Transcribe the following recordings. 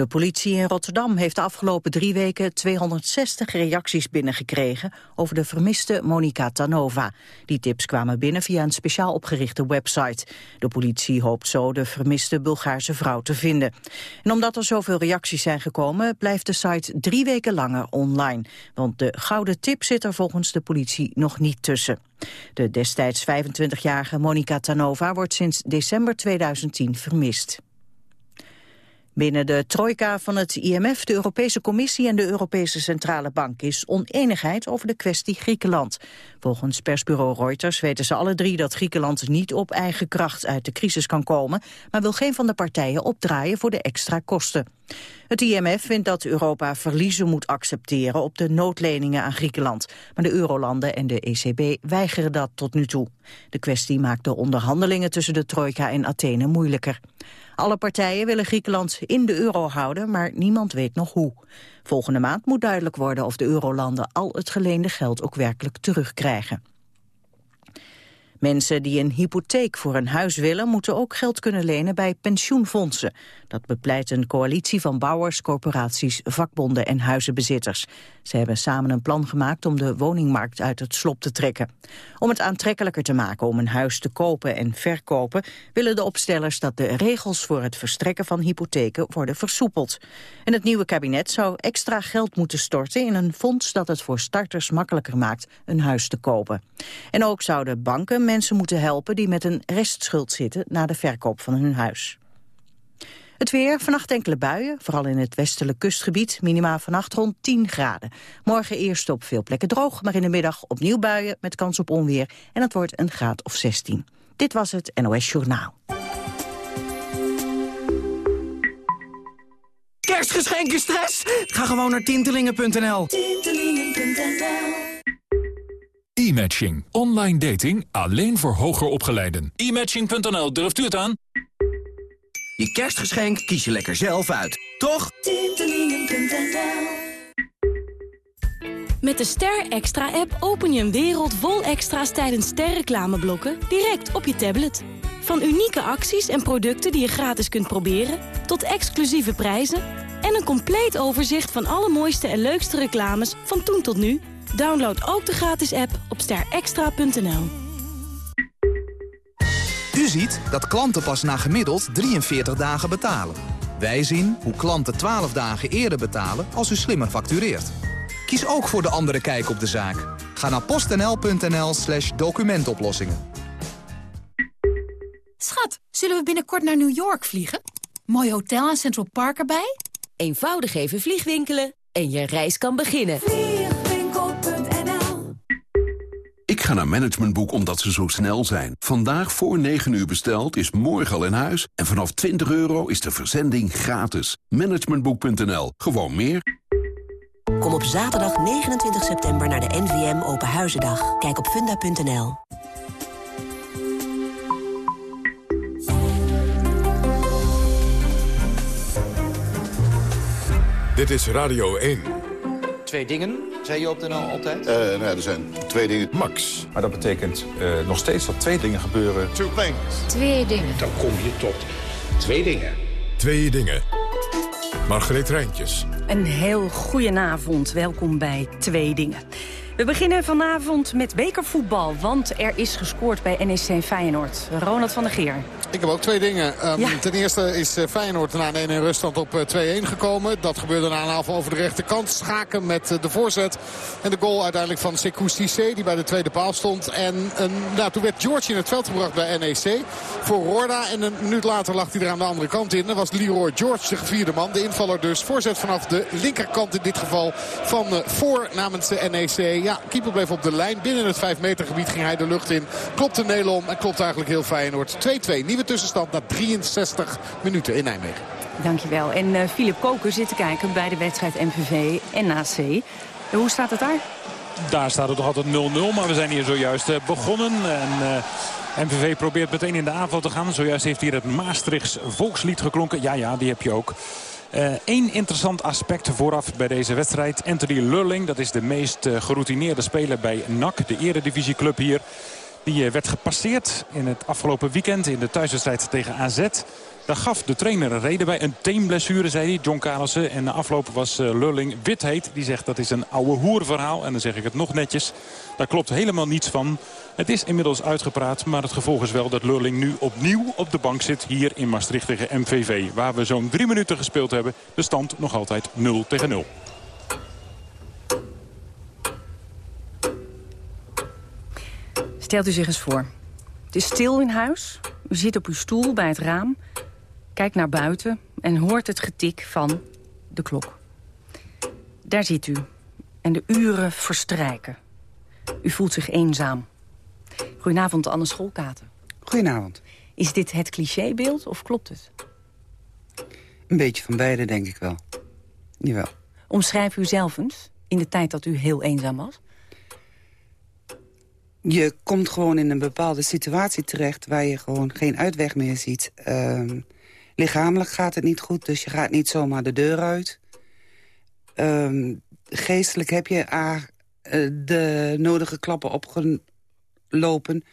De politie in Rotterdam heeft de afgelopen drie weken 260 reacties binnengekregen over de vermiste Monica Tanova. Die tips kwamen binnen via een speciaal opgerichte website. De politie hoopt zo de vermiste Bulgaarse vrouw te vinden. En omdat er zoveel reacties zijn gekomen, blijft de site drie weken langer online. Want de gouden tip zit er volgens de politie nog niet tussen. De destijds 25-jarige Monica Tanova wordt sinds december 2010 vermist. Binnen de trojka van het IMF, de Europese Commissie en de Europese Centrale Bank is oneenigheid over de kwestie Griekenland. Volgens persbureau Reuters weten ze alle drie dat Griekenland niet op eigen kracht uit de crisis kan komen, maar wil geen van de partijen opdraaien voor de extra kosten. Het IMF vindt dat Europa verliezen moet accepteren op de noodleningen aan Griekenland. Maar de eurolanden en de ECB weigeren dat tot nu toe. De kwestie maakt de onderhandelingen tussen de trojka en Athene moeilijker. Alle partijen willen Griekenland in de euro houden, maar niemand weet nog hoe. Volgende maand moet duidelijk worden of de eurolanden al het geleende geld ook werkelijk terugkrijgen. Mensen die een hypotheek voor een huis willen... moeten ook geld kunnen lenen bij pensioenfondsen. Dat bepleit een coalitie van bouwers, corporaties, vakbonden en huizenbezitters. Ze hebben samen een plan gemaakt om de woningmarkt uit het slop te trekken. Om het aantrekkelijker te maken om een huis te kopen en verkopen... willen de opstellers dat de regels voor het verstrekken van hypotheken worden versoepeld. En het nieuwe kabinet zou extra geld moeten storten in een fonds... dat het voor starters makkelijker maakt een huis te kopen. En ook zouden banken mensen moeten helpen die met een restschuld zitten... na de verkoop van hun huis. Het weer, vannacht enkele buien, vooral in het westelijk kustgebied. Minima vannacht rond 10 graden. Morgen eerst op veel plekken droog, maar in de middag opnieuw buien met kans op onweer. En het wordt een graad of 16. Dit was het NOS Journaal. Kerstgeschenken stress? Ga gewoon naar tintelingen.nl. Tintelingen.nl E-matching. Online dating alleen voor hoger opgeleiden. E-matching.nl, durft u het aan? Je kerstgeschenk kies je lekker zelf uit, toch? Met de Ster Extra-app open je een wereld vol extra's tijdens sterreclameblokken direct op je tablet. Van unieke acties en producten die je gratis kunt proberen, tot exclusieve prijzen en een compleet overzicht van alle mooiste en leukste reclames van toen tot nu. Download ook de gratis app op sterextra.nl. U ziet dat klanten pas na gemiddeld 43 dagen betalen. Wij zien hoe klanten 12 dagen eerder betalen als u slimmer factureert. Kies ook voor de andere kijk op de zaak. Ga naar postnl.nl slash documentoplossingen. Schat, zullen we binnenkort naar New York vliegen? Mooi hotel en Central Park erbij? Eenvoudig even vliegwinkelen en je reis kan beginnen. Ik ga naar Managementboek omdat ze zo snel zijn. Vandaag voor 9 uur besteld is morgen al in huis. En vanaf 20 euro is de verzending gratis. Managementboek.nl. Gewoon meer. Kom op zaterdag 29 september naar de NVM Open Huizendag. Kijk op funda.nl. Dit is Radio 1. Twee dingen, zei je op de NL altijd? Uh, nou, er zijn twee dingen. Max. Maar dat betekent uh, nog steeds dat twee dingen gebeuren. Two things. Twee dingen. Dan kom je tot twee dingen. Twee dingen. Margreet Rijntjes. Een heel goedenavond. Welkom bij Twee Dingen. We beginnen vanavond met bekervoetbal, want er is gescoord bij NEC Feyenoord. Ronald van der Geer. Ik heb ook twee dingen. Um, Ten eerste is eh, Feyenoord na een 1 ruststand op 2-1 eh, gekomen. Dat gebeurde na een aanval over de rechterkant. Schaken met eh, de voorzet. En de goal uiteindelijk van Sekou Cissé die bij de tweede paal stond. En een, nou, toen werd George in het veld gebracht bij NEC voor Rorda. En een minuut later lag hij er aan de andere kant in. Dat was Leroy George, de gevierde man. De invaller dus. Voorzet vanaf de linkerkant in dit geval van voor namens de NEC. Ja, keeper bleef op de lijn. Binnen het 5 meter gebied ging hij de lucht in. Klopte Nelom en klopt eigenlijk heel Feyenoord. 2-2. Nieuwe tussenstand na 63 minuten in Nijmegen. Dankjewel. En uh, Philip Koker zit te kijken bij de wedstrijd MVV-NAC. Uh, hoe staat het daar? Daar staat het nog altijd 0-0, maar we zijn hier zojuist uh, begonnen. En, MVV probeert meteen in de aanval te gaan. Zojuist heeft hier het Maastrichts volkslied geklonken. Ja, ja, die heb je ook. Eén uh, interessant aspect vooraf bij deze wedstrijd. Anthony Lurling, dat is de meest uh, geroutineerde speler bij NAC, de eredivisieclub hier. Die werd gepasseerd in het afgelopen weekend in de thuiswedstrijd tegen AZ. Daar gaf de trainer een reden bij. Een teenblessure, zei hij, John Carlsen. En de afloop was Lulling Witheet. Die zegt dat is een oude hoerverhaal. En dan zeg ik het nog netjes. Daar klopt helemaal niets van. Het is inmiddels uitgepraat, maar het gevolg is wel dat Lulling nu opnieuw op de bank zit hier in Maastricht tegen MVV. Waar we zo'n drie minuten gespeeld hebben. De stand nog altijd 0 tegen 0. Stelt u zich eens voor. Het is stil in huis. U zit op uw stoel bij het raam. Kijkt naar buiten en hoort het getik van de klok. Daar zit u. En de uren verstrijken. U voelt zich eenzaam. Goedenavond, Anne Schoolkaten. Goedenavond. Is dit het clichébeeld of klopt het? Een beetje van beide, denk ik wel. Jawel. Omschrijf u zelf eens, in de tijd dat u heel eenzaam was. Je komt gewoon in een bepaalde situatie terecht... waar je gewoon geen uitweg meer ziet. Uh, lichamelijk gaat het niet goed, dus je gaat niet zomaar de deur uit. Uh, geestelijk heb je uh, de nodige klappen opgelopen.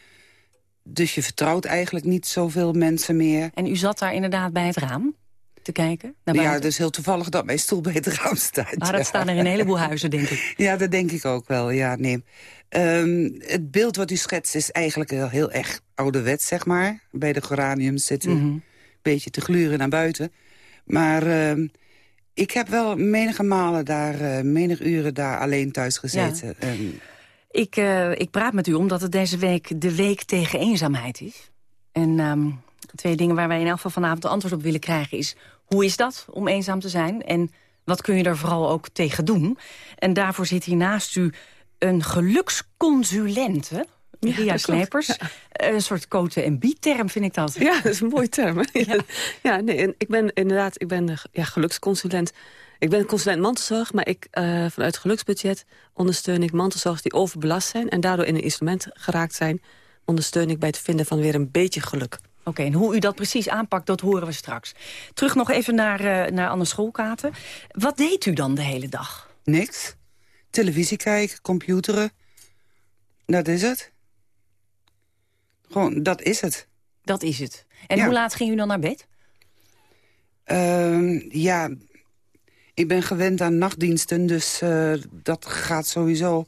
Dus je vertrouwt eigenlijk niet zoveel mensen meer. En u zat daar inderdaad bij het raam? te kijken? Naar ja, dus heel toevallig dat mijn stoel bij het raam staat. Maar dat staan er in een heleboel huizen, denk ik. Ja, dat denk ik ook wel, ja, nee. Um, het beeld wat u schetst is eigenlijk wel heel erg ouderwets, zeg maar. Bij de geraniums zitten mm -hmm. een beetje te gluren naar buiten. Maar uh, ik heb wel menige malen daar, uh, menig uren daar alleen thuis gezeten. Ja. Um, ik, uh, ik praat met u omdat het deze week de week tegen eenzaamheid is. En um, twee dingen waar wij in elk geval vanavond de antwoord op willen krijgen is... hoe is dat om eenzaam te zijn en wat kun je er vooral ook tegen doen? En daarvoor zit hier naast u een geluksconsulent, hè? Ria ja, Knepers. Ja. Een soort cote en term vind ik dat. Ja, dat is een mooie term. ja. ja, nee, ik ben inderdaad ik ben ja, geluksconsulent. Ik ben consulent mantelzorg, maar ik, uh, vanuit geluksbudget ondersteun ik mantelzorgers die overbelast zijn... en daardoor in een instrument geraakt zijn... ondersteun ik bij het vinden van weer een beetje geluk. Oké, en hoe u dat precies aanpakt, dat horen we straks. Terug nog even naar, uh, naar Anne Schoolkaten. Wat deed u dan de hele dag? Niks. Televisie kijken, computeren. Dat is het. Gewoon, dat is het. Dat is het. En ja. hoe laat ging u dan naar bed? Uh, ja, ik ben gewend aan nachtdiensten, dus uh, dat gaat sowieso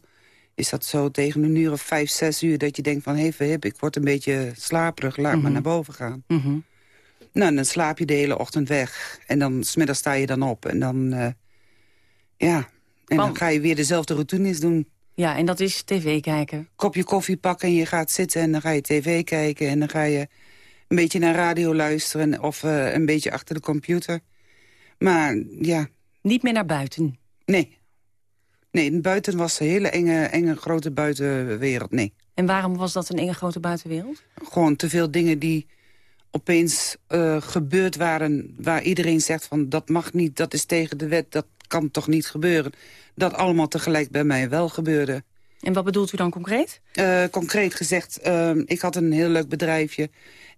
is dat zo tegen een uur of vijf, zes uur... dat je denkt van, hé, hey, ik word een beetje slaperig, laat mm -hmm. maar naar boven gaan. Mm -hmm. Nou, dan slaap je de hele ochtend weg. En dan smiddag sta je dan op. En dan, uh, ja, en dan ga je weer dezelfde routines doen. Ja, en dat is tv kijken. Kopje koffie pakken en je gaat zitten en dan ga je tv kijken... en dan ga je een beetje naar radio luisteren of uh, een beetje achter de computer. Maar, ja... Niet meer naar buiten? Nee, Nee, buiten was een hele enge, enge grote buitenwereld, nee. En waarom was dat een enge grote buitenwereld? Gewoon te veel dingen die opeens uh, gebeurd waren... waar iedereen zegt van dat mag niet, dat is tegen de wet... dat kan toch niet gebeuren. Dat allemaal tegelijk bij mij wel gebeurde. En wat bedoelt u dan concreet? Uh, concreet gezegd, uh, ik had een heel leuk bedrijfje...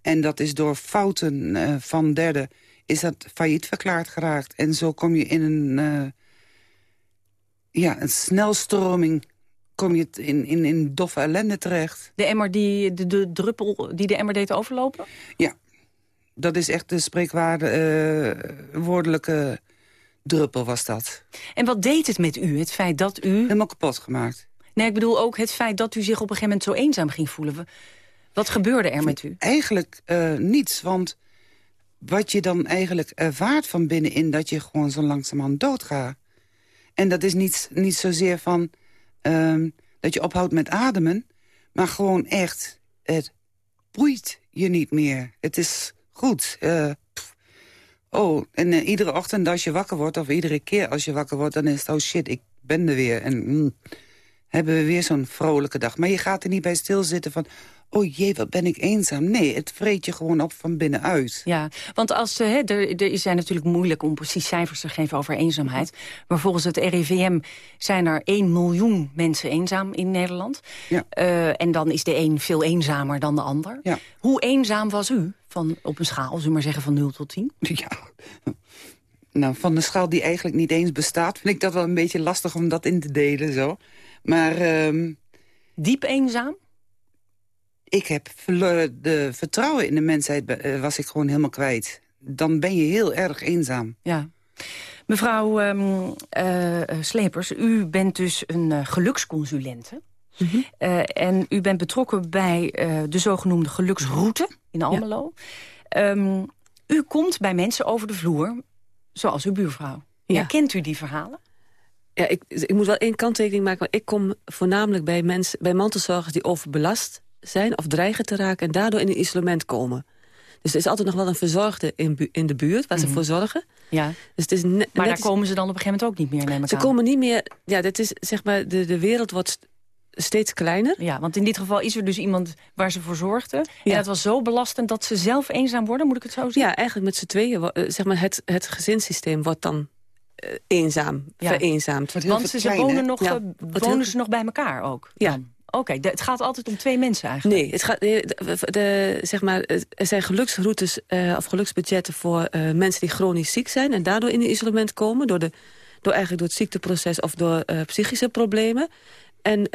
en dat is door fouten van derden is dat failliet verklaard geraakt. En zo kom je in een ja, een snelstroming kom je in, in, in doffe ellende terecht. De emmer die de, de druppel die de emmer deed overlopen? Ja, dat is echt de spreekwaarde, uh, woordelijke druppel was dat. En wat deed het met u, het feit dat u... Helemaal kapot gemaakt. Nee, ik bedoel ook het feit dat u zich op een gegeven moment zo eenzaam ging voelen. Wat gebeurde er met u? Eigenlijk uh, niets, want wat je dan eigenlijk ervaart van binnenin... dat je gewoon zo langzamerhand doodgaat. En dat is niet, niet zozeer van um, dat je ophoudt met ademen... maar gewoon echt, het boeit je niet meer. Het is goed. Uh, oh, en uh, iedere ochtend als je wakker wordt... of iedere keer als je wakker wordt, dan is het... oh shit, ik ben er weer. En mm, hebben we weer zo'n vrolijke dag. Maar je gaat er niet bij stilzitten van oh jee, wat ben ik eenzaam. Nee, het vreet je gewoon op van binnenuit. Ja, want als, uh, er, er zijn natuurlijk moeilijk om precies cijfers te geven over eenzaamheid. Maar volgens het RIVM zijn er 1 miljoen mensen eenzaam in Nederland. Ja. Uh, en dan is de een veel eenzamer dan de ander. Ja. Hoe eenzaam was u van, op een schaal, zullen we maar zeggen, van 0 tot 10? Ja, nou, van de schaal die eigenlijk niet eens bestaat... vind ik dat wel een beetje lastig om dat in te delen, zo. Maar... Uh... Diep eenzaam? Ik heb de vertrouwen in de mensheid eh, was ik gewoon helemaal kwijt. Dan ben je heel erg eenzaam. Ja. Mevrouw um, Slepers, u bent dus een uh, geluksconsulente. Mhm. en u bent betrokken bij de zogenoemde geluksroute in Almelo. Ehm, u komt bij mensen over de vloer, zoals uw buurvrouw. Ja. Kent u die verhalen? Ja, ik, ik moet wel één kanttekening maken. Want ik kom voornamelijk bij, mensen, bij mantelzorgers die overbelast zijn... of dreigen te raken en daardoor in een isolement komen. Dus er is altijd nog wel een verzorgde in, in de buurt waar ze mhm. voor zorgen. Ja. Dus het is maar daar komen ze dan op een gegeven moment ook niet meer, neem Ze komen niet meer... Ja, dat is, zeg maar, de, de wereld wordt steeds kleiner. Ja, want in dit geval is er dus iemand waar ze voor zorgden. Ja. En dat was zo belastend dat ze zelf eenzaam worden, moet ik het zo zeggen? Ja, eigenlijk met z'n tweeën. Eh, zeg maar, het, het gezinssysteem wordt dan uh, eenzaam, ja. vereenzaamd. Want ze, wonen, nog, ja. wonen ze nog bij elkaar ook? Ja. Oké, het gaat altijd om twee mensen eigenlijk? Nee, het gaat, de, de, zeg maar, er zijn geluksroutes uh, of geluksbudgetten voor uh, mensen die chronisch ziek zijn... en daardoor in een isolement komen, door, de, door, eigenlijk door het ziekteproces of door uh, psychische problemen. En,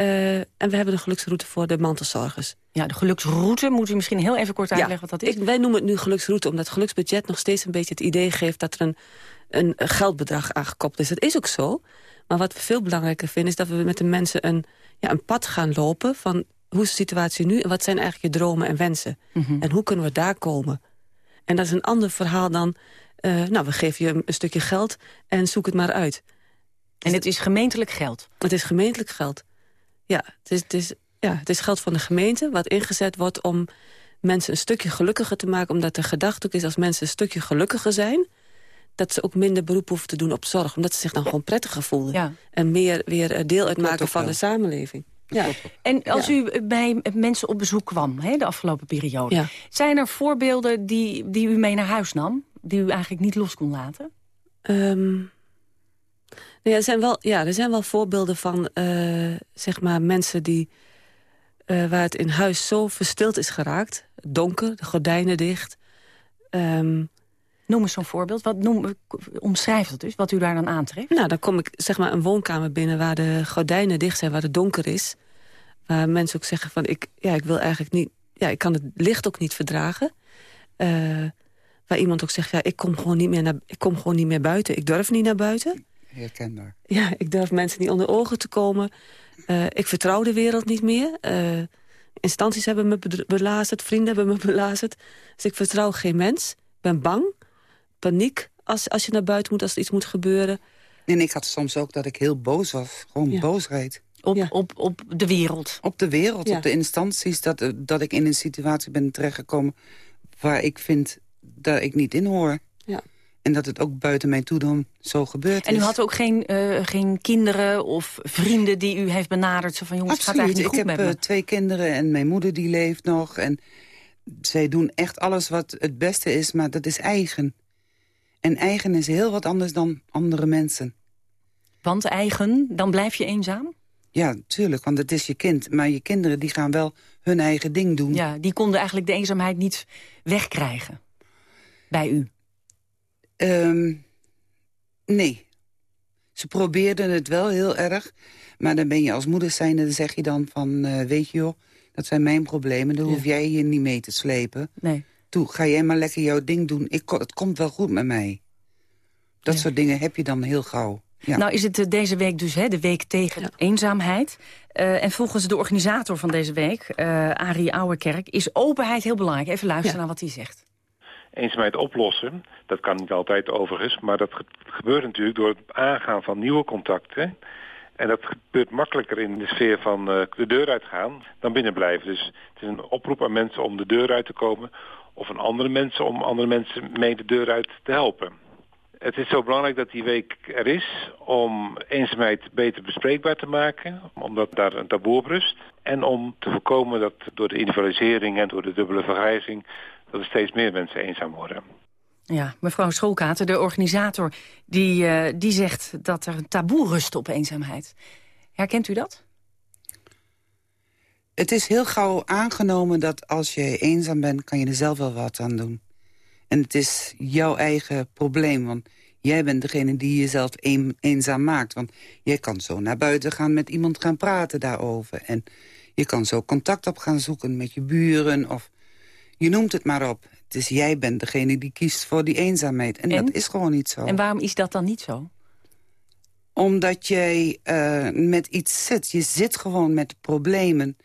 en we hebben de geluksroute voor de mantelzorgers. Ja, de geluksroute, moet u misschien heel even kort uitleggen wat dat is? Ik, wij noemen het nu geluksroute, omdat het geluksbudget nog steeds een beetje het idee geeft... dat er een, een geldbedrag aangekoppeld is. Dat is ook zo, maar wat we veel belangrijker vinden... is dat we met de mensen een ja, een pad gaan lopen van hoe is de situatie nu... en wat zijn eigenlijk je dromen en wensen? Mhm. En hoe kunnen we daar komen? En dat is een ander verhaal dan... Uh, nou, we geven je een stukje geld en zoek het maar uit. En het is gemeentelijk geld? Het is gemeentelijk geld. Ja, het is, het is, ja, het is geld van de gemeente... wat ingezet wordt om mensen een stukje gelukkiger te maken... omdat de gedachte ook is als mensen een stukje gelukkiger zijn dat ze ook minder beroep hoeven te doen op zorg. Omdat ze zich dan gewoon prettiger voelen. En meer weer eh, deel uitmaken van de samenleving. Ja. En als u bij mensen op bezoek kwam hè, de afgelopen periode... zijn er voorbeelden die, die u mee naar huis nam... die u eigenlijk niet los kon laten? Um, ja, er, zijn wel, ja, er zijn wel voorbeelden van uh, zeg maar mensen die... Uh, waar het in huis zo verstild is geraakt. Donker, de gordijnen dicht. Um, Noem eens zo'n voorbeeld. Wat noem, omschrijf dat dus, wat u daar dan aantreft. Nou, dan kom ik zeg maar een woonkamer binnen waar de gordijnen dicht zijn, waar het donker is. Waar mensen ook zeggen van, ik, ja, ik wil eigenlijk niet... Ja, ik kan het licht ook niet verdragen. Uh, waar iemand ook zegt, ja, ik kom, gewoon niet meer naar, ik kom gewoon niet meer buiten. Ik durf niet naar buiten. Herkenbaar. Ja, ik durf mensen niet onder ogen te komen. Uh, ik vertrouw de wereld niet meer. Uh, instanties hebben me belazerd, vrienden hebben me belazerd. Dus ik vertrouw geen mens. Ik ben bang paniek als, als je naar buiten moet, als er iets moet gebeuren. En ik had soms ook dat ik heel boos was. Gewoon ja. boosheid. Op, op, op de wereld? Op de wereld, op de instanties. Dat, eh, dat ik in een situatie ben terechtgekomen... waar ik vind dat ik niet in hoor. Ja. En dat het ook buiten mijn toedom zo gebeurt En u had ook geen, uh, geen kinderen of vrienden die u heeft benaderd? Zo van, jongens, Absoluut. gaat eigenlijk niet goed ik heb uh, twee kinderen en mijn moeder die leeft nog. En zij doen echt alles wat het beste is, maar dat is eigen. En eigen is heel wat anders dan andere mensen. Want eigen, dan blijf je eenzaam? Ja, tuurlijk, want het is je kind. Maar je kinderen die gaan wel hun eigen ding doen. Ja, die konden eigenlijk de eenzaamheid niet wegkrijgen. Bij u? Um, nee. Ze probeerden het wel heel erg. Maar dan ben je als moeder zijnde, dan zeg je dan van... Uh, weet je joh, dat zijn mijn problemen. Dan hoef jij hier niet mee te slepen. Nee toe, ga jij maar lekker jouw ding doen. Ik, het komt wel goed met mij. Dat soort dingen heb je dan heel gauw. Ja. Nou is het eh, deze week dus hè, de week tegen eenzaamheid. Uh, en volgens de organisator van deze week, uh, Arie Ouwerkerk... is openheid heel belangrijk. Even luisteren naar wat hij zegt. Eenzaamheid oplossen, dat kan niet altijd overigens... maar dat gebeurt natuurlijk door het aangaan van nieuwe contacten... En dat gebeurt makkelijker in de sfeer van de deur uitgaan dan binnen blijven. Dus het is een oproep aan mensen om de deur uit te komen of aan andere mensen om andere mensen mee de deur uit te helpen. Het is zo belangrijk dat die week er is om eenzaamheid beter bespreekbaar te maken, omdat daar een taboe op rust. En om te voorkomen dat door de individualisering en door de dubbele vergrijzing, dat er steeds meer mensen eenzaam worden. Ja, mevrouw Schoolkater, de organisator, die, uh, die zegt dat er een taboe rust op eenzaamheid. Herkent u dat? Het is heel gauw aangenomen dat als je eenzaam bent... kan je er zelf wel wat aan doen. En het is jouw eigen probleem, want jij bent degene die jezelf eenzaam maakt. Want jij kan zo naar buiten gaan met iemand gaan praten daarover. En Je kan zo contact op gaan zoeken met je buren of je noemt het maar op. Het is jij bent degene die kiest voor die eenzaamheid. En, dat is gewoon niet zo. En waarom is dat dan niet zo? Omdat jij uh, met iets zit. Je zit gewoon met problemen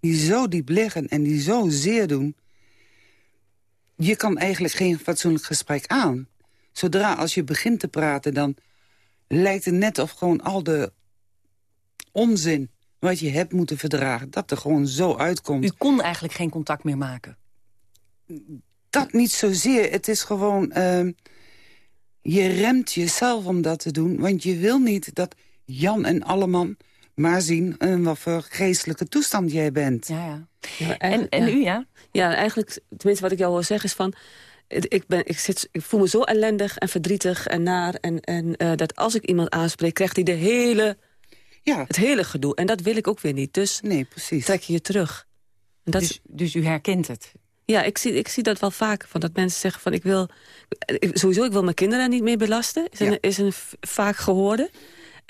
die zo diep liggen en die zo zeer doen. Je kan eigenlijk geen fatsoenlijk gesprek aan. Zodra als je begint te praten, dan lijkt het net of gewoon al de onzin wat je hebt moeten verdragen, dat er gewoon zo uitkomt. U kon eigenlijk geen contact meer maken? Dat niet zozeer. Het is gewoon... Uh, je remt jezelf om dat te doen. Want je wil niet dat Jan en Alleman maar zien... in wat voor geestelijke toestand jij bent. Ja, ja. ja en, en u, ja? Ja, eigenlijk, tenminste wat ik jou wil zeggen is van... Ik, ben, ik, zit, ik voel me zo ellendig en verdrietig en naar. En, en uh, dat als ik iemand aanspreek, krijgt hij de hele, ja. het hele gedoe. En dat wil ik ook weer niet. Dus nee, precies. trek je je terug. En dat dus, dus u herkent het? Ja, ik zie, ik zie dat wel vaak. Van dat mensen zeggen van ik wil... Sowieso, ik wil mijn kinderen niet meer belasten. Is een, is een vaak gehoorde.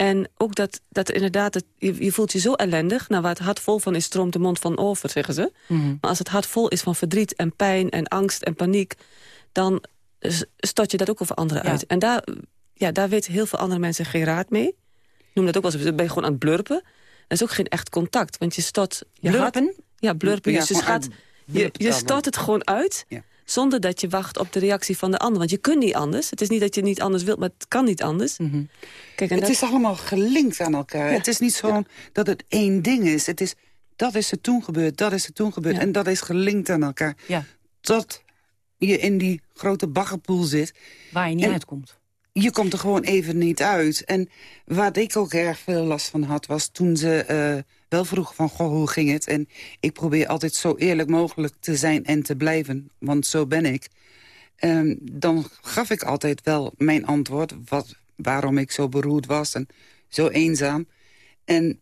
En ook dat, dat inderdaad, het, je, je, voelt je zo ellendig. Nou, waar het hart vol van is, stroomt de mond van over, zeggen ze. Mhm. Maar als het hart vol is van verdriet en pijn en angst en paniek... dan stort je dat ook over anderen uit. En daar, ja, daar weten heel veel andere mensen geen raad mee. Noem dat ook wel eens, ben je gewoon aan het blurpen. Dat is ook geen echt contact, want je stort... Je blurpen? Hart, ja, blurpen. Ja, dus je gaat je, je stort het gewoon uit... zonder dat je wacht op de reactie van de ander. Want je kunt niet anders. Het is niet dat je niet anders wilt, maar het kan niet anders. Mhm. Kijk, en het is allemaal gelinkt aan elkaar. Het is niet zo dat het één ding is. Het is, dat is er toen gebeurd, dat is er toen gebeurd. En dat is gelinkt aan elkaar. Tot je in die grote baggerpoel zit. Waar je niet uitkomt. Je komt er gewoon even niet uit. En wat ik ook erg veel last van had, was toen ze... Uh, wel vroeg van, goh, hoe ging het? En ik probeer altijd zo eerlijk mogelijk te zijn en te blijven, want zo ben ik. Um, dan gaf ik altijd wel mijn antwoord, wat, waarom ik zo beroerd was en zo eenzaam. En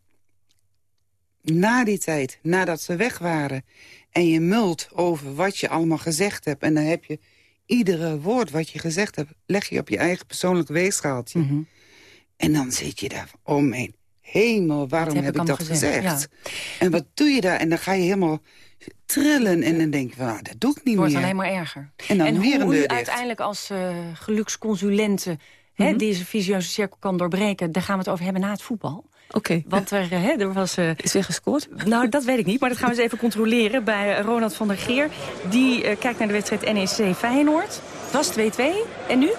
na die tijd, nadat ze weg waren... en je mult over wat je allemaal gezegd hebt... en dan heb je iedere woord wat je gezegd hebt... leg je op je eigen persoonlijk weegschaaltje. Mm En dan zit je daar, oh mijn hemel, waarom heb, ik, dat gezegd? En wat doe je daar? En dan ga je helemaal trillen en dan denk je, van, nou, dat doe ik niet Wordt meer. alleen maar erger. En, dan en weer hoe een u uiteindelijk als uh, geluksconsulente... Mm -hmm. deze visieuze cirkel kan doorbreken... daar gaan we het over hebben na het voetbal. Oké. Okay. Want er, hè, er was... Uh, is weer gescoord? Nou, dat weet ik niet, maar dat gaan we eens even controleren... bij Ronald van der Geer. Die uh, kijkt naar de wedstrijd NEC Feyenoord. Het was 2-2. En nu?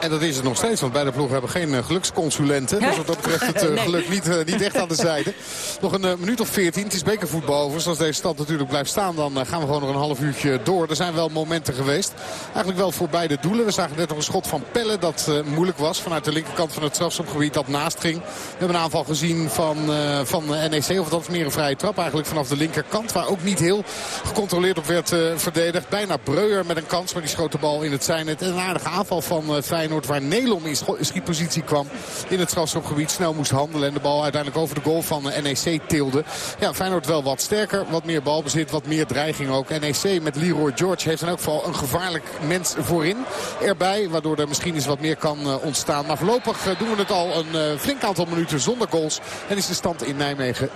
En dat is het nog steeds, want beide ploegen hebben geen uh, geluksconsulenten. Dus wat dat betreft het uh, geluk niet, uh, niet echt aan de zijde. Nog een minuut of veertien. Het is bekervoetbal overigens. Als deze stand natuurlijk blijft staan, dan gaan we gewoon nog een half uurtje door. Er zijn wel momenten geweest. Eigenlijk wel voor beide doelen. We zagen net nog een schot van Pelle dat moeilijk was. Vanuit de linkerkant van het strafschopgebied dat naast ging. We hebben een aanval gezien van, van NEC. Of dat is meer een vrije trap eigenlijk vanaf de linkerkant. Waar ook niet heel gecontroleerd op werd verdedigd. Bijna Breuer met een kans, maar die schoot de bal in het zijnet. En een aardige aanval van Feyenoord waar Nelom in schietpositie kwam in het strafschopgebied. Snel moest handelen en de bal uiteindelijk over de goal van NEC tilde. Ja, Feyenoord wel wat sterker, wat meer balbezit, wat meer dreiging ook. NEC met Leroy George heeft in elk geval een gevaarlijk mens voorin erbij. Waardoor er misschien eens wat meer kan uh, ontstaan. Maar voorlopig uh, doen we het al een flink aantal minuten zonder goals. En is de stand in Nijmegen 2-2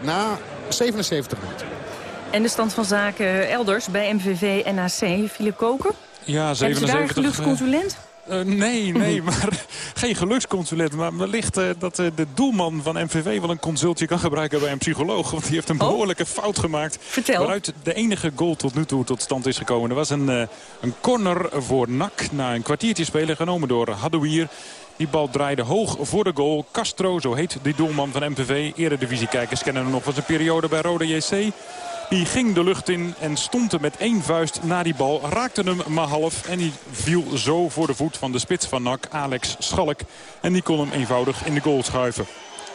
na 77 minuten. En de stand van zaken elders bij MVV NAC, Philip Koker? Ja, 77. Hebben ze daar een geluksconsulent? Uh, nee, nee, maar geen geluksconsulent. Maar wellicht uh, dat uh, de doelman van MVV wel een consultje kan gebruiken bij een psycholoog. Want die heeft een behoorlijke oh. fout gemaakt. Vertel. Waaruit de enige goal tot nu toe tot stand is gekomen. Er was een, een corner voor NAC na een kwartiertje spelen genomen door Hadouier. Die bal draaide hoog voor de goal. Castro, zo heet die doelman van MVV. Eredivisie-kijkers kennen hem nog van zijn periode bij Rode JC. Die ging de lucht in en er met één vuist na die bal. Raakte hem maar half en die viel zo voor de voet van de spits van NAC, Alex Schalk. En die kon hem eenvoudig in de goal schuiven.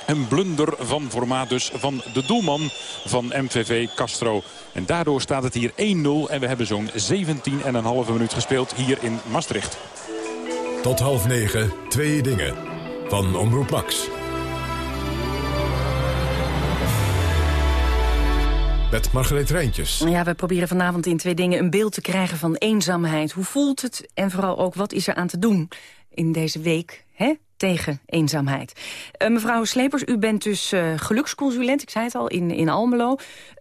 Een blunder van formaat dus van de doelman van MVV Castro. En daardoor staat het hier 1-0 en we hebben zo'n 17,5 minuut gespeeld hier in Maastricht. Tot half negen, twee dingen. Van Omroep Max. Met Margreet Rijntjes. Ja, we proberen vanavond in twee dingen een beeld te krijgen van eenzaamheid. Hoe voelt het? En vooral ook, wat is er aan te doen in deze week hè? tegen eenzaamheid. Uh, mevrouw Slepers, u bent dus uh, geluksconsulent, ik zei het al, in, in Almelo.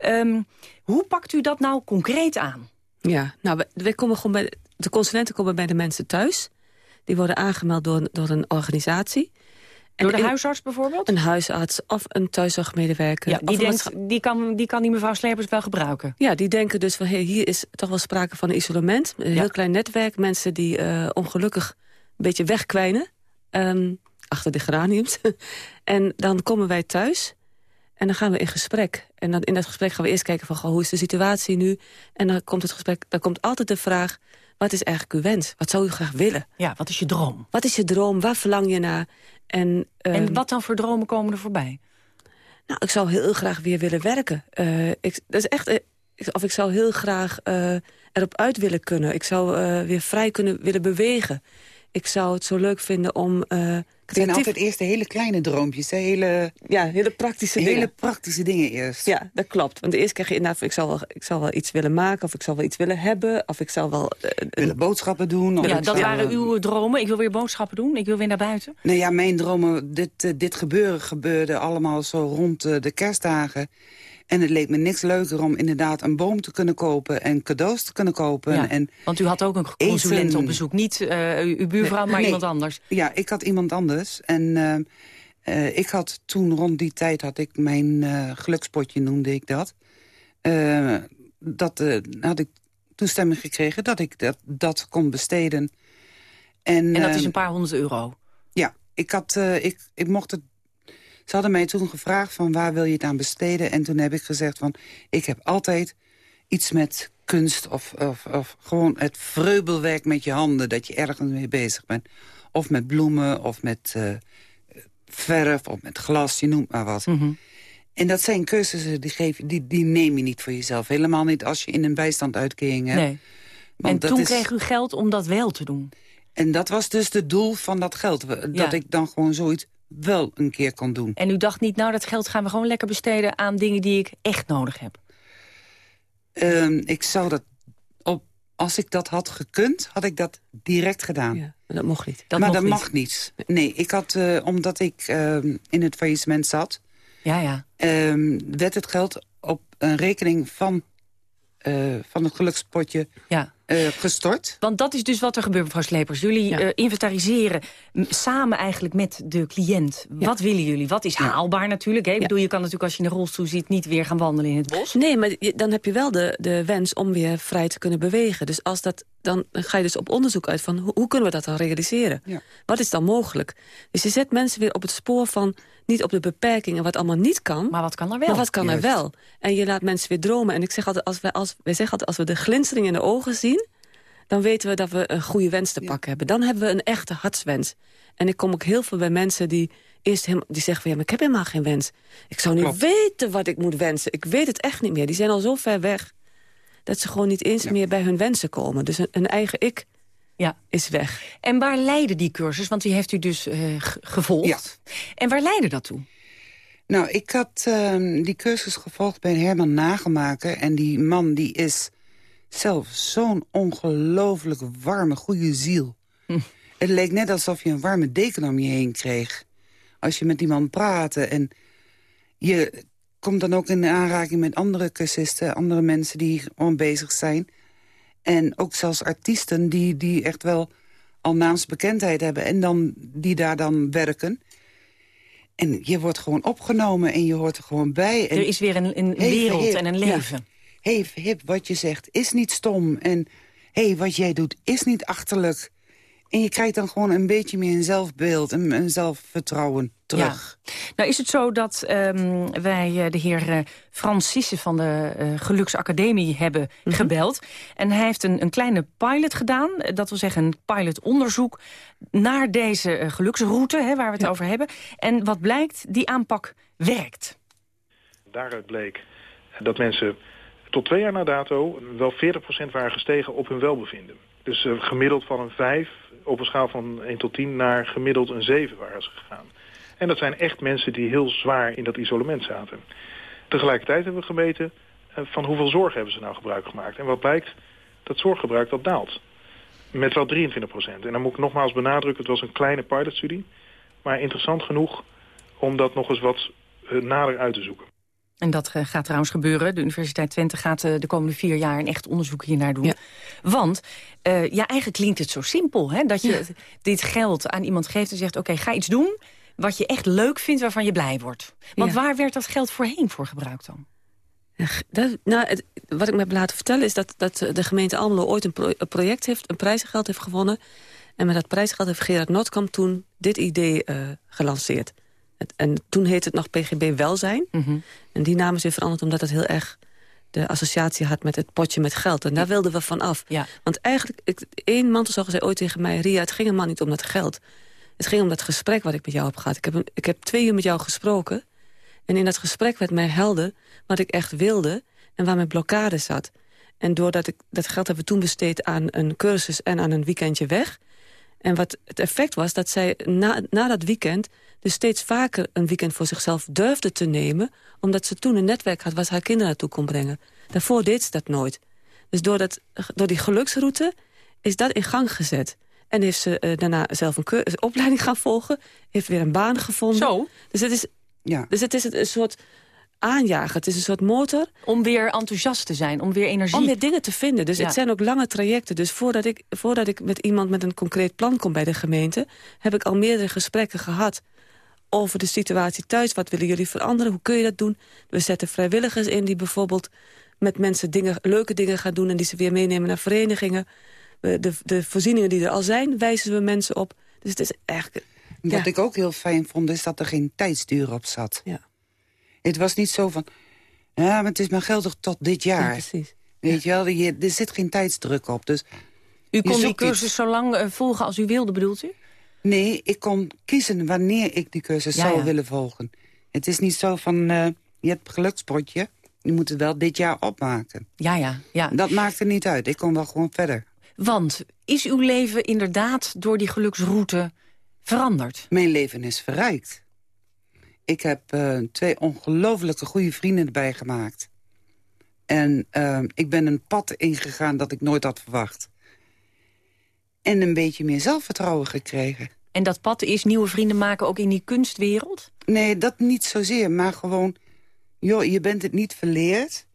Um, hoe pakt u dat nou concreet aan? Ja, nou, we, we komen gewoon bij, de consulenten komen bij de mensen thuis. Die worden aangemeld door, door een organisatie. Door de huisarts bijvoorbeeld? Een huisarts of een thuiszorgmedewerker. Ja, die, denkt, die, kan, die kan die mevrouw Slepers wel gebruiken? Ja, die denken dus van hey, hier is toch wel sprake van een isolement. Een heel klein netwerk. Mensen die uh, ongelukkig een beetje wegkwijnen. Um, achter de geraniums. en dan komen wij thuis. En dan gaan we in gesprek. En dan in dat gesprek gaan we eerst kijken van goh, hoe is de situatie nu. En dan komt het gesprek, dan komt altijd de vraag... wat is eigenlijk uw wens? Wat zou u graag willen? Ja, wat is je droom? Wat is je droom? Waar verlang je naar? En, en wat dan voor dromen komen er voorbij? Nou, ik zou heel graag weer willen werken. Uh, ik, dat is echt, uh, of ik zou heel graag uh, erop uit willen kunnen. Ik zou weer vrij kunnen willen bewegen. Ik zou het zo leuk vinden om... Het zijn altijd eerst de hele kleine droompjes. Hè? Hele, ja, hele praktische hele dingen. praktische dingen eerst. Ja, dat klopt. Want eerst krijg je inderdaad... Ik zou, wel, ik zou wel iets willen maken, of ik zou wel iets willen hebben... of ik zou wel... Uh, willen boodschappen doen. Of ja, dat waren uw dromen. Ik wil weer boodschappen doen. Ik wil weer naar buiten. Nou ja, mijn dromen... Dit, uh, dit gebeuren gebeurde allemaal zo rond uh, de kerstdagen. En het leek me niks leuker om inderdaad een boom te kunnen kopen... en cadeaus te kunnen kopen. Ja, en want u had ook een consulent eten. op bezoek. Niet uh, uw buurvrouw, nee, maar nee. iemand anders. Ja, ik had iemand anders. En uh, uh, ik had toen rond die tijd had ik mijn gelukspotje, noemde ik dat. dat had ik toestemming gekregen dat ik dat, dat kon besteden. En, en dat is een paar honderd euro? Ja, ik, had, ik, ik mocht het ze hadden mij toen gevraagd van waar wil je het aan besteden. En toen heb ik gezegd van ik heb altijd iets met kunst of, of, of gewoon het vreubelwerk met je handen. Dat je ergens mee bezig bent. Of met bloemen of met uh, verf of met glas, je noemt maar wat. Mm -hmm. En dat zijn cursussen die, geef, die, die neem je niet voor jezelf. Helemaal niet als je in een bijstandsuitkering hebt. Nee. Want en toen is... kreeg u geld om dat wel te doen? En dat was dus het doel van dat geld. Dat ja. ik dan gewoon zoiets wel een keer kan doen. En u dacht niet, nou dat geld gaan we gewoon lekker besteden... aan dingen die ik echt nodig heb? Um, ik zou dat... Op, als ik dat had gekund, had ik dat direct gedaan. Ja, maar dat mocht niet. Dat maar mocht dat niet. mag niet. Nee, ik had, uh, omdat ik uh, in het faillissement zat... Ja, ja. Um, werd het geld op een rekening van, uh, van het gelukspotje... Ja. Uh, gestort. Want dat is dus wat er gebeurt, mevrouw Slepers. Jullie ja. uh, inventariseren samen eigenlijk met de cliënt. Ja. Wat willen jullie? Wat is haalbaar natuurlijk? Hè? Ik bedoel, je kan natuurlijk als je in een rolstoel zit... niet weer gaan wandelen in het bos. Nee, maar je, dan heb je wel de, de wens om weer vrij te kunnen bewegen. Dus als dat, dan ga je dus op onderzoek uit van... hoe, hoe kunnen we dat dan realiseren? Wat is dan mogelijk? Dus je zet mensen weer op het spoor van... niet op de beperkingen wat allemaal niet kan. Maar wat kan er wel? Maar wat kan Juist. er wel? En je laat mensen weer dromen. En ik zeg altijd, als wij, als, wij zeggen altijd, als we de glinstering in de ogen zien dan weten we dat we een goede wens te pakken hebben. Dan hebben we een echte hartswens. En ik kom ook heel veel bij mensen die eerst helemaal, die zeggen van... ja, maar ik heb helemaal geen wens. Ik zou niet Klopt. weten wat ik moet wensen. Ik weet het echt niet meer. Die zijn al zo ver weg... dat ze gewoon niet eens ja. meer bij hun wensen komen. Dus een, een eigen ik ja. is weg. En waar leidde die cursus? Want die heeft u dus uh, gevolgd. Ja. En waar leidde dat toe? Nou, ik had uh, die cursus gevolgd bij Herman Nagelmaker. En die man die is zelf zo'n ongelooflijk warme, goede ziel. Hm. Het leek net alsof je een warme deken om je heen kreeg. Als je met die man praatte. En je komt dan ook in aanraking met andere cursisten... andere mensen die gewoon bezig zijn. En ook zelfs artiesten die, die echt wel al naamsbekendheid hebben... en dan, die daar dan werken... En je wordt gewoon opgenomen en je hoort er gewoon bij. En er is weer een, een wereld en een leven. Ja hey, hip, wat je zegt is niet stom. En hey, wat jij doet is niet achterlijk. En je krijgt dan gewoon een beetje meer een zelfbeeld en een zelfvertrouwen terug. Ja. Nou is het zo dat um, wij de heer uh, Frans Sissen van de uh, Geluksacademie hebben mm -hmm. gebeld. En hij heeft een, een, kleine pilot gedaan. Dat wil zeggen een pilotonderzoek naar deze uh, geluksroute hè, waar we het ja. over hebben. En wat blijkt, die aanpak werkt. Daaruit bleek dat mensen tot twee jaar na dato wel 40% waren gestegen op hun welbevinden. Dus uh, gemiddeld van een 5 op een schaal van 1 tot 10 naar gemiddeld een 7 waren ze gegaan. En dat zijn echt mensen die heel zwaar in dat isolement zaten. Tegelijkertijd hebben we gemeten uh, van hoeveel zorg hebben ze nou gebruik gemaakt. En wat blijkt, dat zorggebruik dat daalt. Met wel 23% En dan moet ik nogmaals benadrukken, het was een kleine pilotstudie. maar interessant genoeg om dat nog eens wat uh, nader uit te zoeken. En dat uh, gaat trouwens gebeuren. De Universiteit Twente gaat uh, de komende vier jaar een echt onderzoek hiernaar doen. Ja. Want ja, eigenlijk klinkt het zo simpel. Hè? Dat je ja. dit geld aan iemand geeft en zegt... oké, okay, ga iets doen wat je echt leuk vindt, waarvan je blij wordt. Want waar werd dat geld voorheen voor gebruikt dan? Dat, nou, het, wat ik me heb laten vertellen is dat, dat de gemeente Almelo ooit een, pro, een project heeft, een prijzengeld heeft gewonnen. En met dat prijzengeld heeft Gerard Notkamp toen dit idee uh, gelanceerd. Het, en toen heette het nog PGB Welzijn. Mm -hmm. En die naam is weer veranderd omdat het heel erg de associatie had met het potje met geld. En daar wilden we van af. Ja. Want eigenlijk, ik, één mantelzorger zei ooit tegen mij... Ria, het ging helemaal niet om dat geld. Het ging om dat gesprek wat ik met jou heb gehad. Ik heb, een, ik heb twee uur met jou gesproken. En in dat gesprek werd mij helder wat ik echt wilde... en waar mijn blokkade zat. En doordat ik dat geld hebben toen besteed aan een cursus... en aan een weekendje weg... En wat het effect was dat zij na, na dat weekend... dus steeds vaker een weekend voor zichzelf durfde te nemen... omdat ze toen een netwerk had waar ze haar kinderen naartoe kon brengen. Daarvoor deed ze dat nooit. Dus door, dat, door die geluksroute is dat in gang gezet. En heeft ze uh, daarna zelf een, een opleiding gaan volgen. Heeft weer een baan gevonden. Zo? Dus het is, ja. dus het is een soort aanjagen. Het is een soort motor. Om weer enthousiast te zijn, om weer energie... Om weer dingen te vinden. Dus ja. het zijn ook lange trajecten. Dus voordat ik, voordat ik met iemand met een concreet plan kom bij de gemeente... heb ik al meerdere gesprekken gehad over de situatie thuis. Wat willen jullie veranderen? Hoe kun je dat doen? We zetten vrijwilligers in die bijvoorbeeld met mensen dingen, leuke dingen gaan doen... en die ze weer meenemen naar verenigingen. De, de voorzieningen die er al zijn, wijzen we mensen op. Dus het is eigenlijk... Wat ja. ik ook heel fijn vond, is dat er geen tijdsduur op zat. Ja. Het was niet zo van... Ja, maar het is maar geldig tot dit jaar. Ja, precies. Weet ja. je wel, er zit geen tijdsdruk op. Dus u kon die cursus iets. zo lang uh, volgen als u wilde, bedoelt u? Nee, ik kon kiezen wanneer ik die cursus ja, zou willen volgen. Het is niet zo van, uh, je hebt een gelukspotje... je moet het wel dit jaar opmaken. Ja, ja, ja. Dat maakte niet uit. Ik kon wel gewoon verder. Want is uw leven inderdaad door die geluksroute veranderd? Mijn leven is verrijkt. Ik heb uh, twee ongelooflijke goede vrienden erbij gemaakt. En uh, ik ben een pad ingegaan dat ik nooit had verwacht. En een beetje meer zelfvertrouwen gekregen. En dat pad is nieuwe vrienden maken ook in die kunstwereld? Nee, dat niet zozeer, maar gewoon... joh, je bent het niet verleerd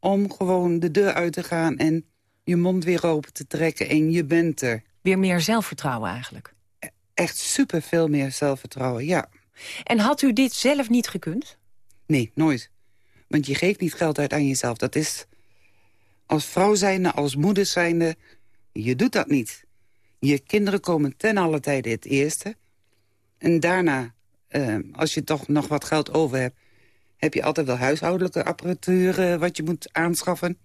om gewoon de deur uit te gaan... en je mond weer open te trekken en je bent er. Weer meer zelfvertrouwen eigenlijk? Echt super veel meer zelfvertrouwen, ja. En had u dit zelf niet gekund? Nee, nooit. Want je geeft niet geld uit aan jezelf. Dat is als vrouw zijnde, als moeder zijnde, je doet dat niet. Je kinderen komen ten alle tijde het eerste. En daarna, uh, als je toch nog wat geld over hebt... heb je altijd wel huishoudelijke apparatuur uh, wat je moet aanschaffen.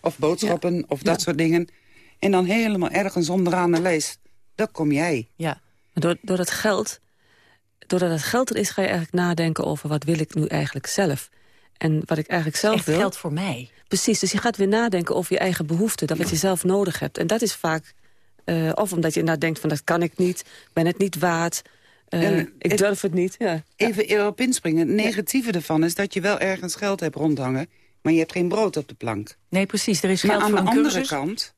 Of boodschappen, ja. of dat ja. soort dingen. En dan helemaal ergens onderaan de lijst, dat kom jij. Ja, door, door dat geld doordat het geld er is, ga je eigenlijk nadenken over... wat wil ik nu eigenlijk zelf? En wat ik eigenlijk zelf Echt wil... geld voor mij. Precies, dus je gaat weer nadenken over je eigen behoeften. Dat wat je zelf nodig hebt. En dat is vaak... Uh, of omdat je inderdaad denkt van dat kan ik niet. ben het niet waard. Uh, ik durf het niet. Ja. Even erop inspringen. Het negatieve ja. ervan is dat je wel ergens geld hebt rondhangen... maar je hebt geen brood op de plank. Nee, precies. Er is geld maar voor aan de een andere cursus. kant...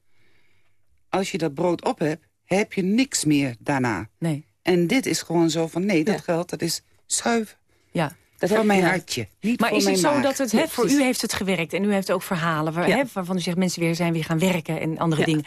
als je dat brood op hebt, heb je niks meer daarna. Nee. En dit is gewoon zo van, nee, dat geld, dat is zuiver. Ja. Dat voor mijn hartje, niet maar voor is het zo maag. dat het, hè, voor u heeft het gewerkt en u heeft ook verhalen waar, waarvan u zegt mensen weer zijn weer gaan werken en andere dingen.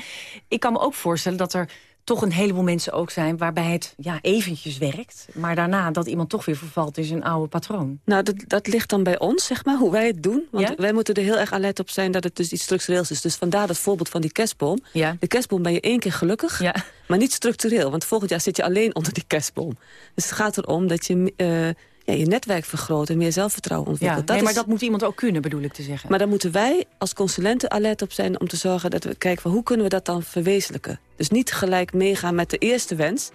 Ik kan me ook voorstellen dat er toch een heleboel mensen ook zijn waarbij het ja, eventjes werkt, maar daarna dat iemand toch weer vervalt in zijn oude patroon. Nou, dat, dat ligt dan bij ons, zeg maar, hoe wij het doen. Want Ja? wij moeten er heel erg alert op zijn dat het dus iets structureels is. Dus vandaar dat voorbeeld van die kerstboom. Ja. De kerstboom ben je één keer gelukkig, Ja. maar niet structureel. Want volgend jaar zit je alleen onder die kerstboom. Dus het gaat erom dat je eh, ja, je netwerk vergroot en meer zelfvertrouwen Ja, ontwikkelt. nee, maar is- dat moet iemand ook kunnen, bedoel ik te zeggen. Maar dan moeten wij als consulenten alert op zijn om te zorgen dat we kijken van hoe kunnen we dat dan verwezenlijken. Dus niet gelijk meegaan met de eerste wens,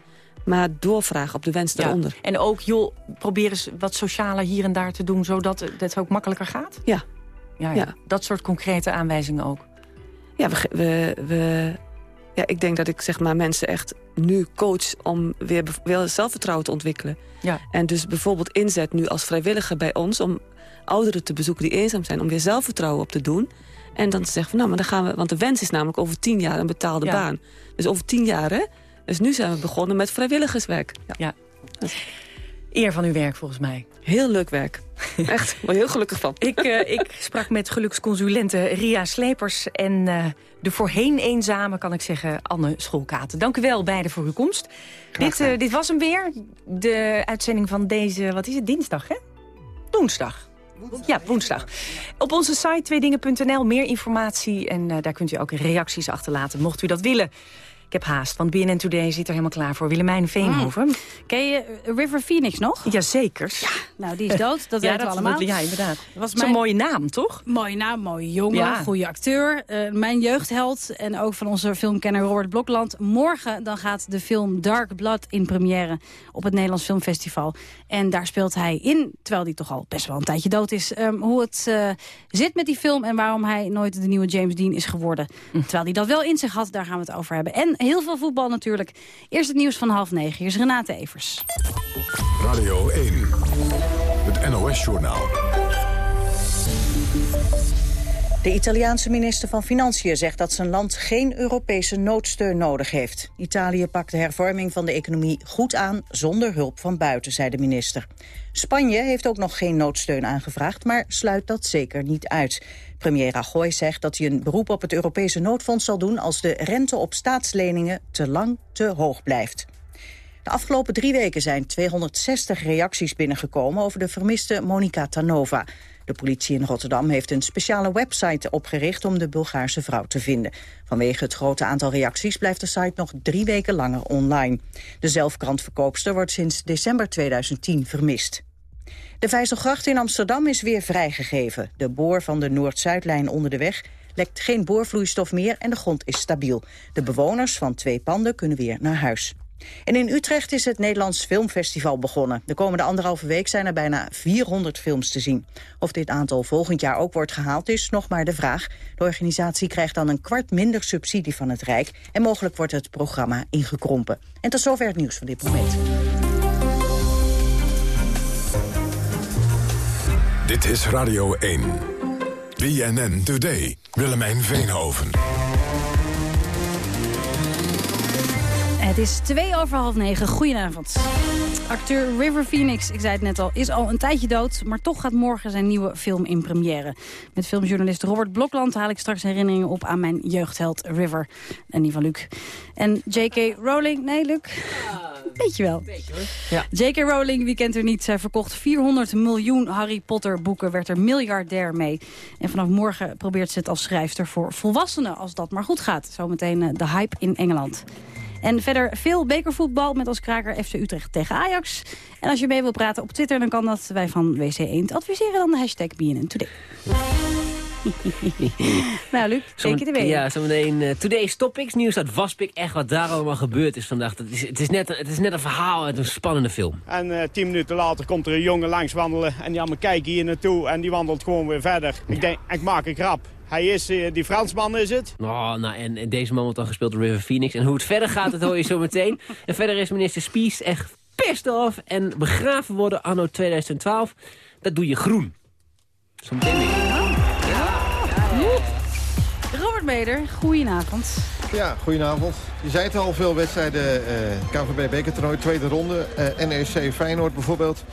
maar doorvragen op de wens Ja. daaronder. En ook, joh, probeer eens wat socialer hier en daar te doen... zodat het ook makkelijker gaat? Ja. Ja, ja. Ja. Dat soort concrete aanwijzingen ook. Ja, we, we, ja, ik denk dat ik zeg maar mensen echt nu coach om weer, zelfvertrouwen te ontwikkelen. Ja. En dus bijvoorbeeld inzet nu als vrijwilliger bij ons om ouderen te bezoeken die eenzaam zijn, om weer zelfvertrouwen op te doen. En dan te zeggen van nou, maar dan gaan we, want de wens is namelijk over tien jaar een betaalde Ja. baan. Dus over tien jaar, hè? Dus nu zijn we begonnen met vrijwilligerswerk. Ja. Ja. Eer van uw werk volgens mij. Heel leuk werk. Echt, wel heel gelukkig van. Ik, uh, ik sprak met geluksconsulente Ria Slepers en uh, de voorheen eenzame, kan ik zeggen, Anne Schoolkaten. Dank u wel beiden voor uw komst. Dit, uh, dit was hem weer, de uitzending van deze, wat is het, dinsdag hè? Woensdag. Ja, woensdag. Op onze site tweedingen.nl meer informatie en daar kunt u ook reacties achterlaten, mocht u dat willen. Ik heb haast, want BNN Today zit er helemaal klaar voor. Willemijn Veenhoven. Mm. Ken je River Phoenix nog? Jazeker. Ja, nou, die is dood. Dat ja, weten we allemaal. Ja, inderdaad. Dat was mijn... Zo'n mooie naam, toch? Mooie naam, mooie jongen, ja. goede acteur. Uh, mijn jeugdheld en ook van onze filmkenner Robert Blokland. Morgen dan gaat de film Dark Blood in première op het Nederlands Filmfestival. En daar speelt hij in, terwijl hij toch al best wel een tijdje dood is... Um, hoe het uh, zit met die film en waarom hij nooit de nieuwe James Dean is geworden. Hm. Terwijl hij dat wel in zich had, daar gaan we het over hebben. En heel veel voetbal natuurlijk. Eerst het nieuws van half negen. Hier is Renate Evers. Radio 1, het NOS-journaal. De Italiaanse minister van Financiën zegt dat zijn land geen Europese noodsteun nodig heeft. Italië pakt de hervorming van de economie goed aan zonder hulp van buiten, zei de minister. Spanje heeft ook nog geen noodsteun aangevraagd, maar sluit dat zeker niet uit. Premier Rajoy zegt dat hij een beroep op het Europese noodfonds zal doen als de rente op staatsleningen te lang te hoog blijft. De afgelopen drie weken zijn 260 reacties binnengekomen over de vermiste Monica Tanova. De politie in Rotterdam heeft een speciale website opgericht om de Bulgaarse vrouw te vinden. Vanwege het grote aantal reacties blijft de site nog drie weken langer online. De zelfkrantverkoopster wordt sinds december 2010 vermist. De Vijzelgracht in Amsterdam is weer vrijgegeven. De boor van de Noord-Zuidlijn onder de weg lekt geen boorvloeistof meer en de grond is stabiel. De bewoners van twee panden kunnen weer naar huis. En in Utrecht is het Nederlands Filmfestival begonnen. De komende anderhalve week zijn er bijna 400 films te zien. Of dit aantal volgend jaar ook wordt gehaald is nog maar de vraag. De organisatie krijgt dan een kwart minder subsidie van het Rijk... en mogelijk wordt het programma ingekrompen. En tot zover het nieuws van dit moment. Dit is Radio 1. BNN Today. Willemijn Veenhoven. Het is twee over half negen. Goedenavond. Acteur River Phoenix, ik zei het net al, is al een tijdje dood... maar toch gaat morgen zijn nieuwe film in première. Met filmjournalist Robert Blokland haal ik straks herinneringen op... aan mijn jeugdheld River. En die van Luc. En J.K. Rowling... Nee, Luc? Weet je wel. Ja. J.K. Rowling, wie kent er niet? Zij verkocht 400 miljoen Harry Potter boeken, werd er miljardair mee. En vanaf morgen probeert ze het als schrijfster voor volwassenen, als dat maar goed gaat. Zometeen uh, de hype in Engeland. En verder veel bekervoetbal met als kraker FC Utrecht tegen Ajax. En als je mee wil praten op Twitter, dan kan dat. Wij van WC Eend adviseren dan de hashtag BNN Today. nou, Luc, take it away. Ja, zometeen uh, Today's Topics. Nieuws uit Waspik. Echt wat daar allemaal gebeurd is vandaag. Het is, het is, net, het is net een verhaal uit een spannende film. En uh, tien minuten later komt er een jongen langs wandelen. En die allemaal kijken hier naartoe. En die wandelt gewoon weer verder. Ik denk, ik maak een grap. Hij is, uh, die Fransman is het. Oh, nou, en, en, deze man wordt dan gespeeld door River Phoenix. En hoe het verder gaat, dat hoor je zo meteen. En verder is minister Spies echt pissed off. En begraven worden anno 2012. Dat doe je groen. Zometeen weer. Goedenavond. Ja, goedenavond. Je zei het al, veel wedstrijden uh, KVB bekertoernooi, tweede ronde. Uh, NEC Feyenoord bijvoorbeeld.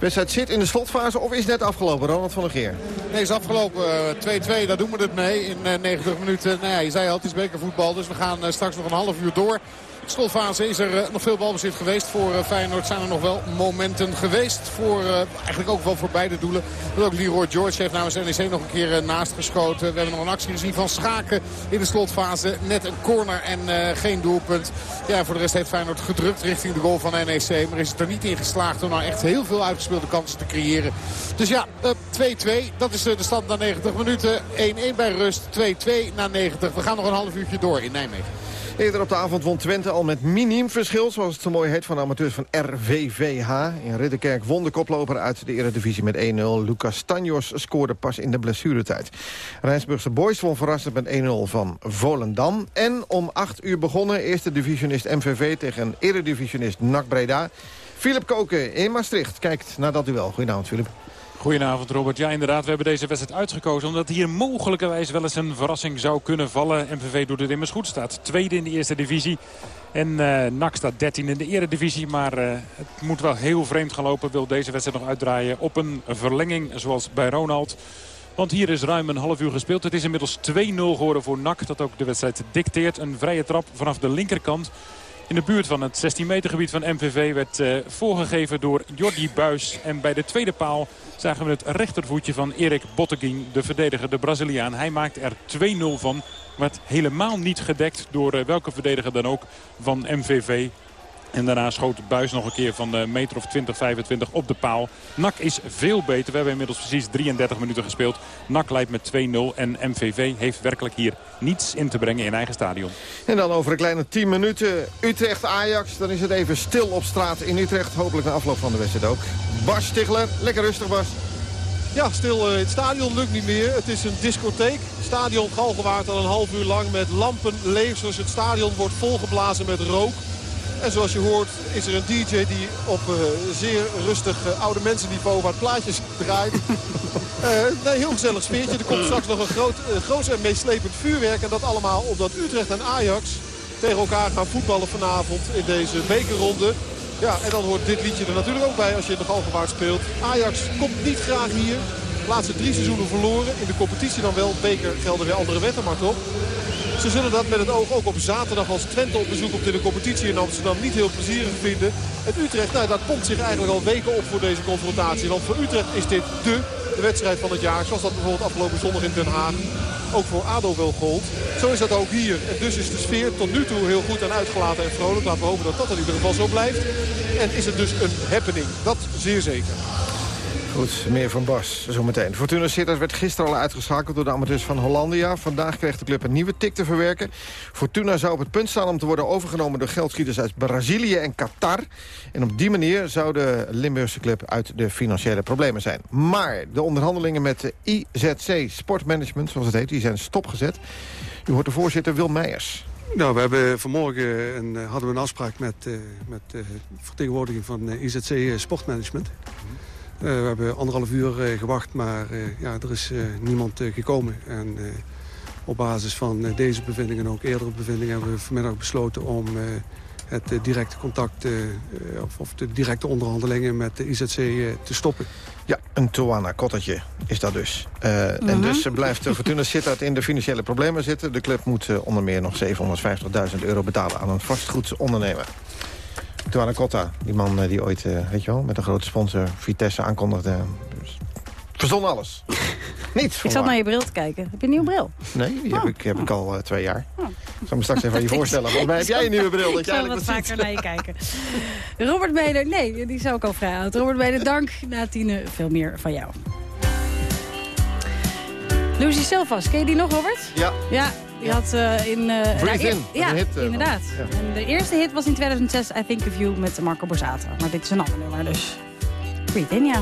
De wedstrijd zit in de slotfase of is net afgelopen, Ronald van der Geer? Nee, is afgelopen. 2-2, daar doen we het mee in 90 minuten. Nou ja, je zei al, het is bekervoetbal, dus we gaan straks nog een half uur door slotfase is er nog veel balbezit geweest voor Feyenoord. Zijn er nog wel momenten geweest voor eigenlijk ook wel voor beide doelen. Dat ook Leroy George heeft namens NEC nog een keer naast geschoten. We hebben nog een actie gezien van Schaken in de slotfase. Net een corner en geen doelpunt. Ja, voor de rest heeft Feyenoord gedrukt richting de goal van NEC. Maar is het er niet in geslaagd om nou echt heel veel uitgespeelde kansen te creëren. Dus ja, 2-2. Dat is de stand na 90 minuten. 1-1 bij rust. 2-2 na 90. We gaan nog een half uurtje door in Nijmegen. Eerder op de avond won Twente al met miniem verschil, zoals het zo mooi heet, van de amateurs van RVVH. In Ridderkerk won de koploper uit de eredivisie met 1-0. Lucas Tanjos scoorde pas in de blessuretijd. Rijnsburgse Boys won verrassend met 1-0 van Volendam. En om 8 uur begonnen, eerste divisionist MVV tegen eredivisionist NAC Breda. Philip Koken in Maastricht kijkt naar dat duel. Goedenavond, Philip. Goedenavond Robert. Ja inderdaad, we hebben deze wedstrijd uitgekozen... omdat hier mogelijkerwijs wel eens een verrassing zou kunnen vallen. MVV doet het immers goed, staat tweede in de eerste divisie. En uh, NAC staat 13 in de eredivisie. Maar uh, het moet wel heel vreemd gaan lopen. Wil deze wedstrijd nog uitdraaien op een verlenging zoals bij Ronald. Want hier is ruim een half uur gespeeld. Het is inmiddels 2-0 geworden voor NAC. Dat ook de wedstrijd dicteert. Een vrije trap vanaf de linkerkant. In de buurt van het 16 meter gebied van MVV werd uh, voorgegeven door Jordi Buis. En bij de tweede paal zagen we het rechtervoetje van Erik Botteguin, de verdediger, de Braziliaan. Hij maakt er 2-0 van. Werd helemaal niet gedekt door uh, welke verdediger dan ook van MVV. En daarna schoot Buis nog een keer van een meter of 20, 25 op de paal. NAC is veel beter. We hebben inmiddels precies 33 minuten gespeeld. NAC leidt met 2-0 en MVV heeft werkelijk hier niets in te brengen in eigen stadion. En dan over een kleine 10 minuten Utrecht-Ajax. Dan is het even stil op straat in Utrecht. Hopelijk na afloop van de wedstrijd ook. Bas Stigler, lekker rustig Bas. Ja, stil in het stadion lukt niet meer. Het is een discotheek. Stadion Galgenwaard al een half uur lang met lampen, lasers. Het stadion wordt volgeblazen met rook. En zoals je hoort is er een DJ die op uh, zeer rustig uh, oude mensenniveau wat plaatjes draait. uh, nee, heel gezellig sfeertje. Er komt straks nog een groot, groot en meeslepend vuurwerk. En dat allemaal omdat Utrecht en Ajax tegen elkaar gaan voetballen vanavond in deze bekerronde. Ja, en dan hoort dit liedje er natuurlijk ook bij als je in de Galgenwaard speelt. Ajax komt niet graag hier. De laatste drie seizoenen verloren. In de competitie dan wel. Beker gelden weer andere wetten, maar toch. Ze zullen dat met het oog ook op zaterdag als Twente op bezoek komt in de competitie in Amsterdam niet heel plezierig vinden. Het Utrecht, nou, dat komt zich eigenlijk al weken op voor deze confrontatie. Want voor Utrecht is dit de, de wedstrijd van het jaar. Zoals dat bijvoorbeeld afgelopen zondag in Den Haag ook voor ADO wel gold. Zo is dat ook hier. En dus is de sfeer tot nu toe heel goed en uitgelaten en vrolijk. Laten we hopen dat dat in ieder geval zo blijft. En is het dus een happening. Dat zeer zeker. Goed, meer van Bas zometeen. Fortuna Sittard werd gisteren al uitgeschakeld door de amateurs van Hollandia. Vandaag kreeg de club een nieuwe tik te verwerken. Fortuna zou op het punt staan om te worden overgenomen door geldschieters uit Brazilië en Qatar. En op die manier zou de Limburgse club uit de financiële problemen zijn. Maar de onderhandelingen met de IZC Sportmanagement, zoals het heet, die zijn stopgezet. U hoort de voorzitter Wil Meijers. Nou, we hebben vanmorgen een, hadden we een afspraak met, uh, met uh, vertegenwoordiging van IZC Sportmanagement. Uh, we hebben anderhalf uur uh, gewacht, maar uh, ja, er is niemand gekomen. En op basis van deze bevindingen en ook eerdere bevindingen... hebben we vanmiddag besloten om het directe contact... Of, of, de directe onderhandelingen met de IZC te stoppen. Ja, een Toana kottertje is dat dus. -huh. En dus blijft Fortuna Sittard in de financiële problemen zitten. De club moet onder meer nog 750.000 euro betalen aan een vastgoedsondernemer. Tuana Cotta, die man die ooit, uh, weet je wel, met een grote sponsor Vitesse aankondigde. Verzon alles. Niet Ik zat naar je bril te kijken. Heb je een nieuwe bril? Nee, die oh. heb, ik, heb ik al uh, twee jaar. Oh. Ik zal me straks even aan je voorstellen. Volgens mij heb jij een nieuwe bril. Dat ik zal wat vaker naar je kijken. Robert Beder, nee, die zou ik al vrij. Robert Beder, dank. Na tienen veel meer van jou. Lucy Silvas, ken je die nog, Robert? Ja. Ja, die had uh, in... Uh, Breathe in. Ja, hit, uh, inderdaad. Ja. En de eerste hit was in 2006 I Think of You met Marco Borsato. Maar dit is een ander nummer, dus... Breathe in, ja.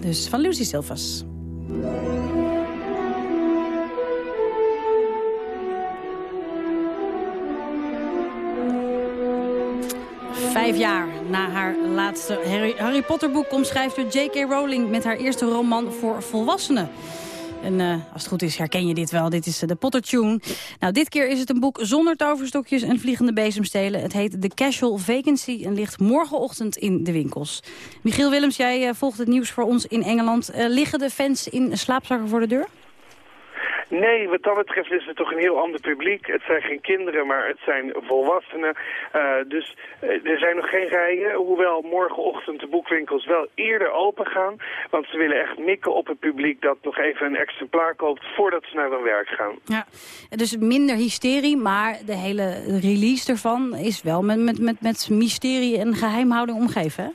Dus van Lucy Silvas. Vijf jaar na haar laatste Harry, Harry Potter boek komt schrijfster J.K. Rowling met haar eerste roman voor volwassenen. En uh, als het goed is herken je dit wel. Dit is uh, de Potter Tune. Nou, dit keer is het een boek zonder toverstokjes en vliegende bezemstelen. Het heet The Casual Vacancy en ligt morgenochtend in de winkels. Michiel Willems, jij uh, volgt het nieuws voor ons in Engeland. liggen de fans in slaapzakken voor de deur? Nee, wat dat betreft is het toch een heel ander publiek. Het zijn geen kinderen, maar het zijn volwassenen. Uh, dus uh, er zijn nog geen rijen, hoewel morgenochtend de boekwinkels wel eerder open gaan. Want ze willen echt mikken op het publiek dat nog even een exemplaar koopt voordat ze naar hun werk gaan. Ja, dus minder hysterie, maar de hele release ervan is wel met, met, met, met mysterie en geheimhouding omgeven, hè?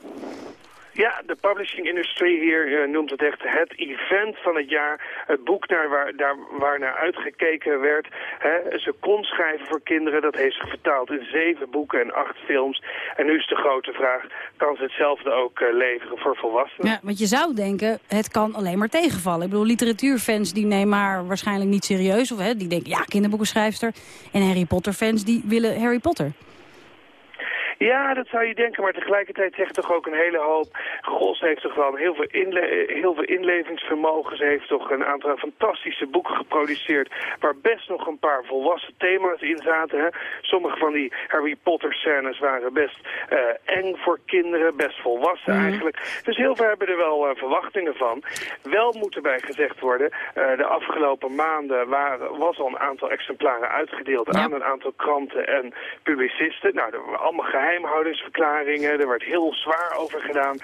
Ja, de publishing industrie hier uh, noemt het echt het event van het jaar. Het boek naar waar, daar, waar naar uitgekeken werd. Hè. Ze kon schrijven voor kinderen. Dat heeft ze vertaald in zeven boeken en acht films. En nu is de grote vraag, kan ze hetzelfde ook uh, leveren voor volwassenen? Ja, want je zou denken, het kan alleen maar tegenvallen. Ik bedoel, literatuurfans die nemen haar waarschijnlijk niet serieus. Of hè, die denken, ja, kinderboekenschrijfster. En Harry Potter fans die willen Harry Potter. Ja, dat zou je denken, maar tegelijkertijd zegt toch ook een hele hoop... Gos heeft toch wel heel veel, inle heel veel inlevingsvermogen. Ze heeft toch een aantal fantastische boeken geproduceerd... waar best nog een paar volwassen thema's in zaten. Hè? Sommige van die Harry Potter scènes waren best uh, eng voor kinderen, best volwassen mm. eigenlijk. Dus heel veel hebben er wel uh, verwachtingen van. Wel moet erbij gezegd worden, uh, de afgelopen maanden waren, was al een aantal exemplaren uitgedeeld... Ja. aan een aantal kranten en publicisten. Nou, er waren allemaal geheim geheimhoudingsverklaringen. Er werd heel zwaar over gedaan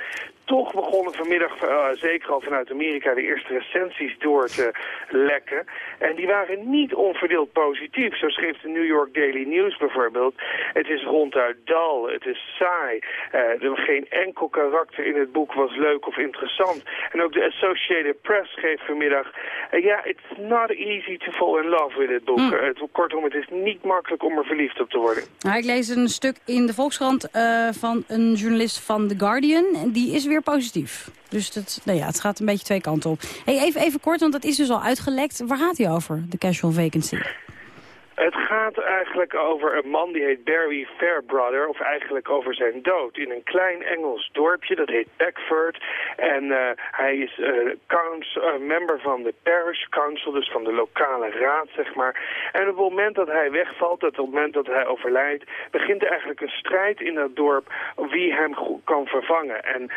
toch begonnen vanmiddag, uh, zeker al vanuit Amerika, de eerste recensies door te lekken. En die waren niet onverdeeld positief. Zo schreef de New York Daily News bijvoorbeeld. Het is ronduit dal, het is saai. Uh, er geen enkel karakter in het boek was leuk of interessant. En ook de Associated Press schreef vanmiddag... Ja, uh, yeah, it's not easy to fall in love with it boek. Mm. Uh, kortom, het is niet makkelijk om er verliefd op te worden. Nou, ik lees een stuk in de Volkskrant van een journalist van The Guardian. En die is weer positief. Dus dat, nou ja, het gaat een beetje twee kanten op. Hey, even, even kort, want dat is dus al uitgelekt. Waar gaat hij over, de casual vacancy? Het gaat eigenlijk over een man die heet Barry Fairbrother, of eigenlijk over zijn dood. In een klein Engels dorpje, dat heet Beckford. En uh, hij is uh, council, uh, member van de parish council, dus van de lokale raad, zeg maar. En op het moment dat hij wegvalt, op het moment dat hij overlijdt, begint er eigenlijk een strijd in dat dorp wie hem kan vervangen. En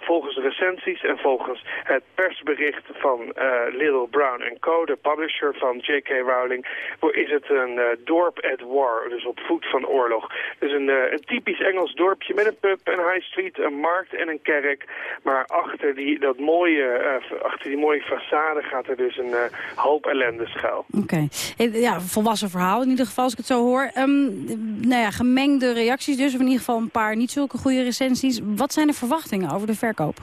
volgens recensies en volgens het persbericht van Little Brown Co., de publisher van J.K. Rowling, is het een uh, dorp at war, dus op voet van oorlog. Dus een, uh, een typisch Engels dorpje met een pub, een high street, een markt en een kerk. Maar achter die, dat mooie, uh, achter die mooie façade gaat er dus een hoop ellende schuil. Oké, ja, volwassen verhaal in ieder geval als ik het zo hoor. Um, nou ja, gemengde reacties dus, of in ieder geval een paar niet zulke goede recensies. Wat zijn de verwachtingen over de verkoop?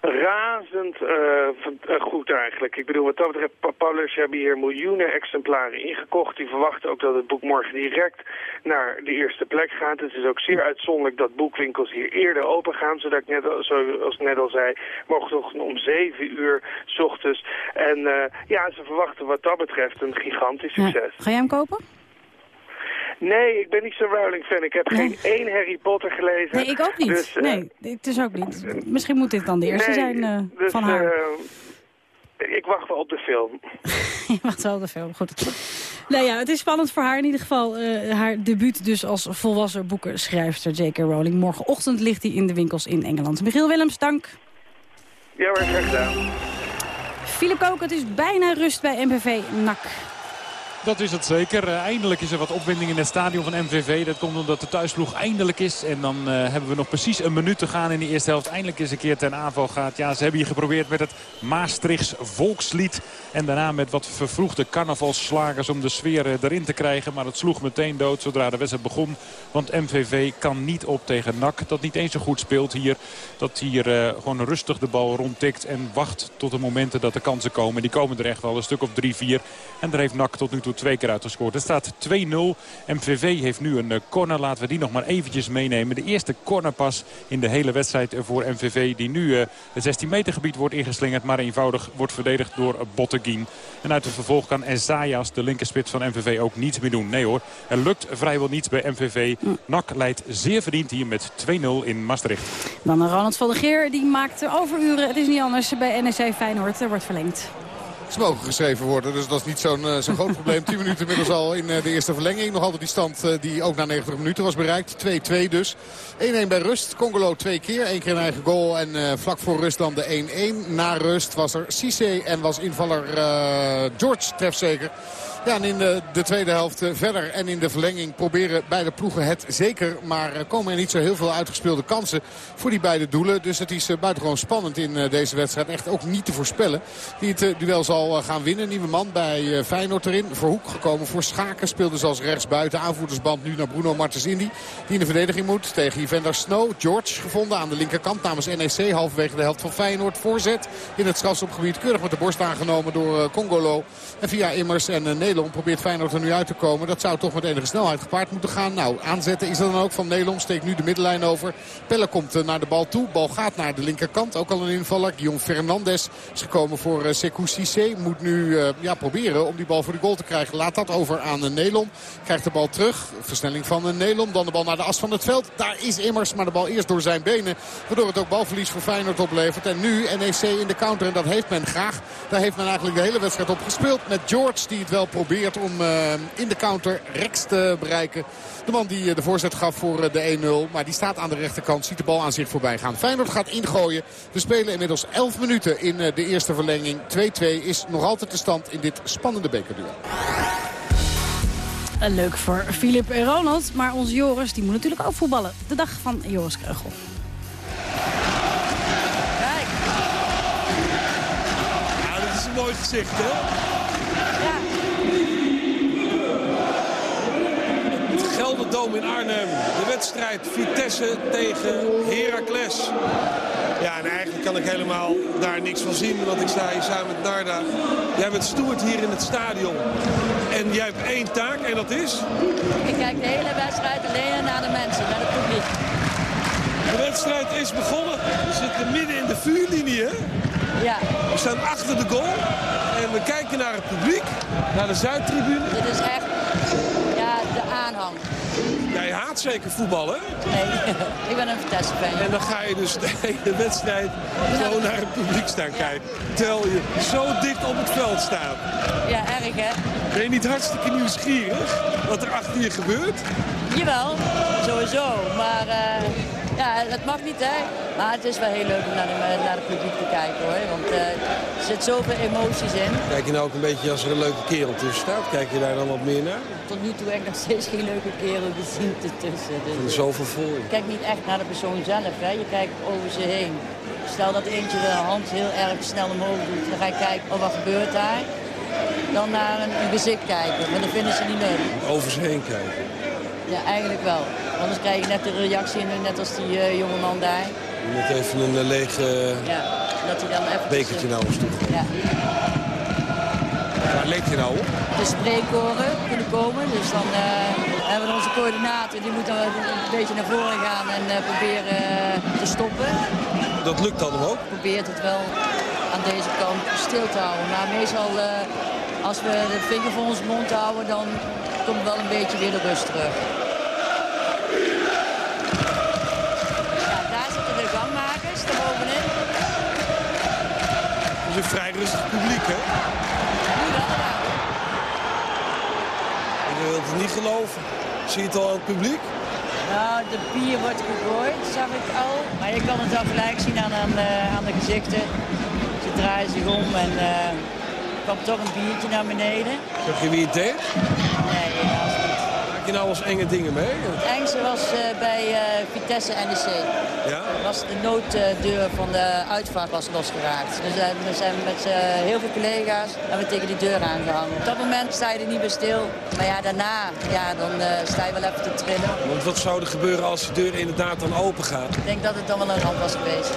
Razend uh, goed eigenlijk. Ik bedoel, wat dat betreft, Paulus hebben hier miljoenen exemplaren ingekocht. Die verwachten ook dat het boek morgen direct naar de eerste plek gaat. Het is ook zeer uitzonderlijk dat boekwinkels hier eerder open gaan. Zodat ik net, zoals ik net al zei, morgen om 7 uur s ochtends. En uh, ja, ze verwachten wat dat betreft een gigantisch succes. Ja. Ga jij hem kopen? Nee, ik ben niet zo'n Rowling-fan. Ik heb geen één Harry Potter gelezen. Nee, ik ook niet. Dus, uh, nee, het is ook niet. Misschien moet dit dan de eerste nee, zijn uh, dus, van haar. Ik wacht wel op de film. je wacht wel op de film, goed. Nou ja, het is spannend voor haar in ieder geval. haar debuut dus als volwassen boekenschrijfster J.K. Rowling. Morgenochtend ligt hij in de winkels in Engeland. Michiel Willems, dank. Ja hoor, graag gedaan. Philip Kook, het is bijna rust bij MVV NAC. Dat is het zeker. Uh, eindelijk is er wat opwinding in het stadion van MVV. Dat komt omdat de thuisploeg eindelijk is. En dan uh, hebben we nog precies een minuut te gaan in de eerste helft. Eindelijk eens een keer ten aanval gaat. Ja, ze hebben hier geprobeerd met het Maastrichts volkslied. En daarna met wat vervroegde carnavalsslagers om de sfeer uh, erin te krijgen. Maar het sloeg meteen dood zodra de wedstrijd begon. Want MVV kan niet op tegen NAC. Dat niet eens zo goed speelt hier. Dat hier gewoon rustig de bal rondtikt. En wacht tot de momenten dat de kansen komen. Die komen er echt wel een stuk of 3-4. En daar heeft NAC tot nu toe twee keer uitgescoord. Het staat 2-0. MVV heeft nu een corner. Laten we die nog maar eventjes meenemen. De eerste cornerpas in de hele wedstrijd voor MVV. Die nu het 16 meter gebied wordt ingeslingerd. Maar eenvoudig wordt verdedigd door Botteguin. En uit het vervolg kan Ezayas, de linkerspits van MVV, ook niets meer doen. Nee hoor, er lukt vrijwel niets bij MVV. NAC leidt zeer verdiend hier met 2-0 in Maastricht. Dan Ronald van der Geer, die maakt overuren. Het is niet anders bij NEC Feyenoord. Er wordt verlengd is mogen geschreven worden. Dus dat is niet zo'n uh, groot probleem. 10 minuten inmiddels al in uh, de eerste verlenging. Nog altijd die stand uh, die ook na 90 minuten was bereikt. 2-2 dus. 1-1 bij rust. Congolo twee keer. Eén keer een eigen goal. En vlak voor rust dan de 1-1. Na rust was er Cisse en was invaller George trefzeker. Ja, en in de, de tweede helft eh, verder en in de verlenging proberen beide ploegen het zeker. Maar komen er niet zo heel veel uitgespeelde kansen voor die beide doelen. Dus het is eh, buitengewoon spannend in eh, deze wedstrijd. Echt ook niet te voorspellen wie het duel zal gaan winnen. Nieuwe man bij Feyenoord erin. Verhoek gekomen voor Schaken. Speelde zoals rechtsbuiten. Aanvoerdersband nu naar Bruno Martens Indy. Die in de verdediging moet tegen Evander Snow. George gevonden aan de linkerkant namens NEC. Halverwege de helft van Feyenoord. Voorzet in het strafschopgebied. Keurig met de borst aangenomen door Congolo. En via Immers en Nederland Nelom probeert Feyenoord er nu uit te komen. Dat zou toch met enige snelheid gepaard moeten gaan. Nou, aanzetten is dat dan ook van Nelom. Steekt nu de middenlijn over. Pelle komt eh, naar de bal toe. Bal gaat naar de linkerkant. Ook al een invaller. Guillaume Fernandes is gekomen voor uh, Sekou. Moet nu uh, ja, proberen om die bal voor de goal te krijgen. Laat dat over aan Nelom. Krijgt de bal terug. Versnelling van Nelom. Dan de bal naar de as van het veld. Daar is Immers. Maar de bal eerst door zijn benen. Waardoor het ook balverlies voor Feyenoord oplevert. En nu NEC in de counter. En dat heeft men graag. Daar heeft men eigenlijk de hele wedstrijd op gespeeld. Met George die het wel probeert om uh, in de counter Rex te bereiken. De man die de voorzet gaf voor de 1-0. Maar die staat aan de rechterkant. Ziet de bal aan zich voorbij gaan. Feyenoord gaat ingooien. We spelen inmiddels 11 minuten in de eerste verlenging. 2-2 is nog altijd de stand in dit spannende bekerduel. Leuk voor Filip en Ronald. Maar onze Joris die moet natuurlijk ook voetballen. De dag van Joris Kreugel. Kijk. Ja, dat is een mooi gezicht, hè? Gelderdoom in Arnhem. De wedstrijd Vitesse tegen Heracles. Ja, en eigenlijk kan ik helemaal daar niks van zien, want ik sta hier samen met Narda. Jij bent stoerd hier in het stadion. En jij hebt één taak en dat is? Ik kijk de hele wedstrijd alleen naar de mensen, naar het publiek. De wedstrijd is begonnen. We zitten midden in de vuurlinie, hè? Ja. We staan achter de goal. En we kijken naar het publiek, naar de Zuidtribune. Dit is echt ja, de aanhang. Jij haat zeker voetbal, hè? Nee, ik ben een Vitesse-fan. En dan ga je dus de hele wedstrijd gewoon naar het publiek staan kijken. Terwijl je zo dicht op het veld staat. Ja, erg hè? Ben je niet hartstikke nieuwsgierig wat er achter je gebeurt? Jawel, sowieso. Maar uh, ja, het mag niet hè. Maar het is wel heel leuk om naar, de, naar het publiek te kijken hoor. Want uh, er zit zoveel emoties in. Kijk je nou ook een beetje als er een leuke kerel tussen staat? Kijk je daar dan wat meer naar? Tot nu toe heb ik nog steeds geen leuke kerel gezien ertussen. Dus er zoveel vol. Je kijkt niet echt naar de persoon zelf, hè. je kijkt over ze heen. Stel dat eentje de hand heel erg snel omhoog doet, dan ga je kijken, oh wat gebeurt daar? Dan naar een, een gezicht kijken, maar dat vinden ze niet leuk. Over ze heen kijken? Ja, eigenlijk wel. Anders krijg je net de reactie, net als die uh, jongeman daar. Met even een uh, leeg uh, ja, dat hij dan even bekertje naar ons toe Ja. Waar leek je nou op? De spreekkoren kunnen komen. Dus dan uh, hebben we onze coördinator. Die moet dan een beetje naar voren gaan en proberen te stoppen. Dat lukt dan ook? Probeert het wel aan deze kant stil te houden. Maar meestal als we de vinger voor ons mond houden, dan komt wel een beetje weer de rust terug. is een vrij rustig publiek, hè? Nu wel, ja. Ik wil het niet geloven. Zie je het al aan het publiek? Nou, de bier wordt gegooid, zag ik al. Maar je kan het al gelijk zien aan, aan, uh, aan de gezichten. Ze draaien zich om en uh, er kwam toch een biertje naar beneden. Zeg je wie het deed? Maak je nou enge dingen mee? Het engste was uh, bij Vitesse NEC. Ja? Was de nooddeur van de uitvaart was losgeraakt. Dus we zijn met heel veel collega's hebben we tegen die deur aangehangen. Op dat moment sta je er niet meer stil. Maar ja, daarna ja, dan, uh, sta je wel even te trillen. Want wat zou er gebeuren als de deur inderdaad dan open gaat? Ik denk dat het dan wel een ramp was geweest.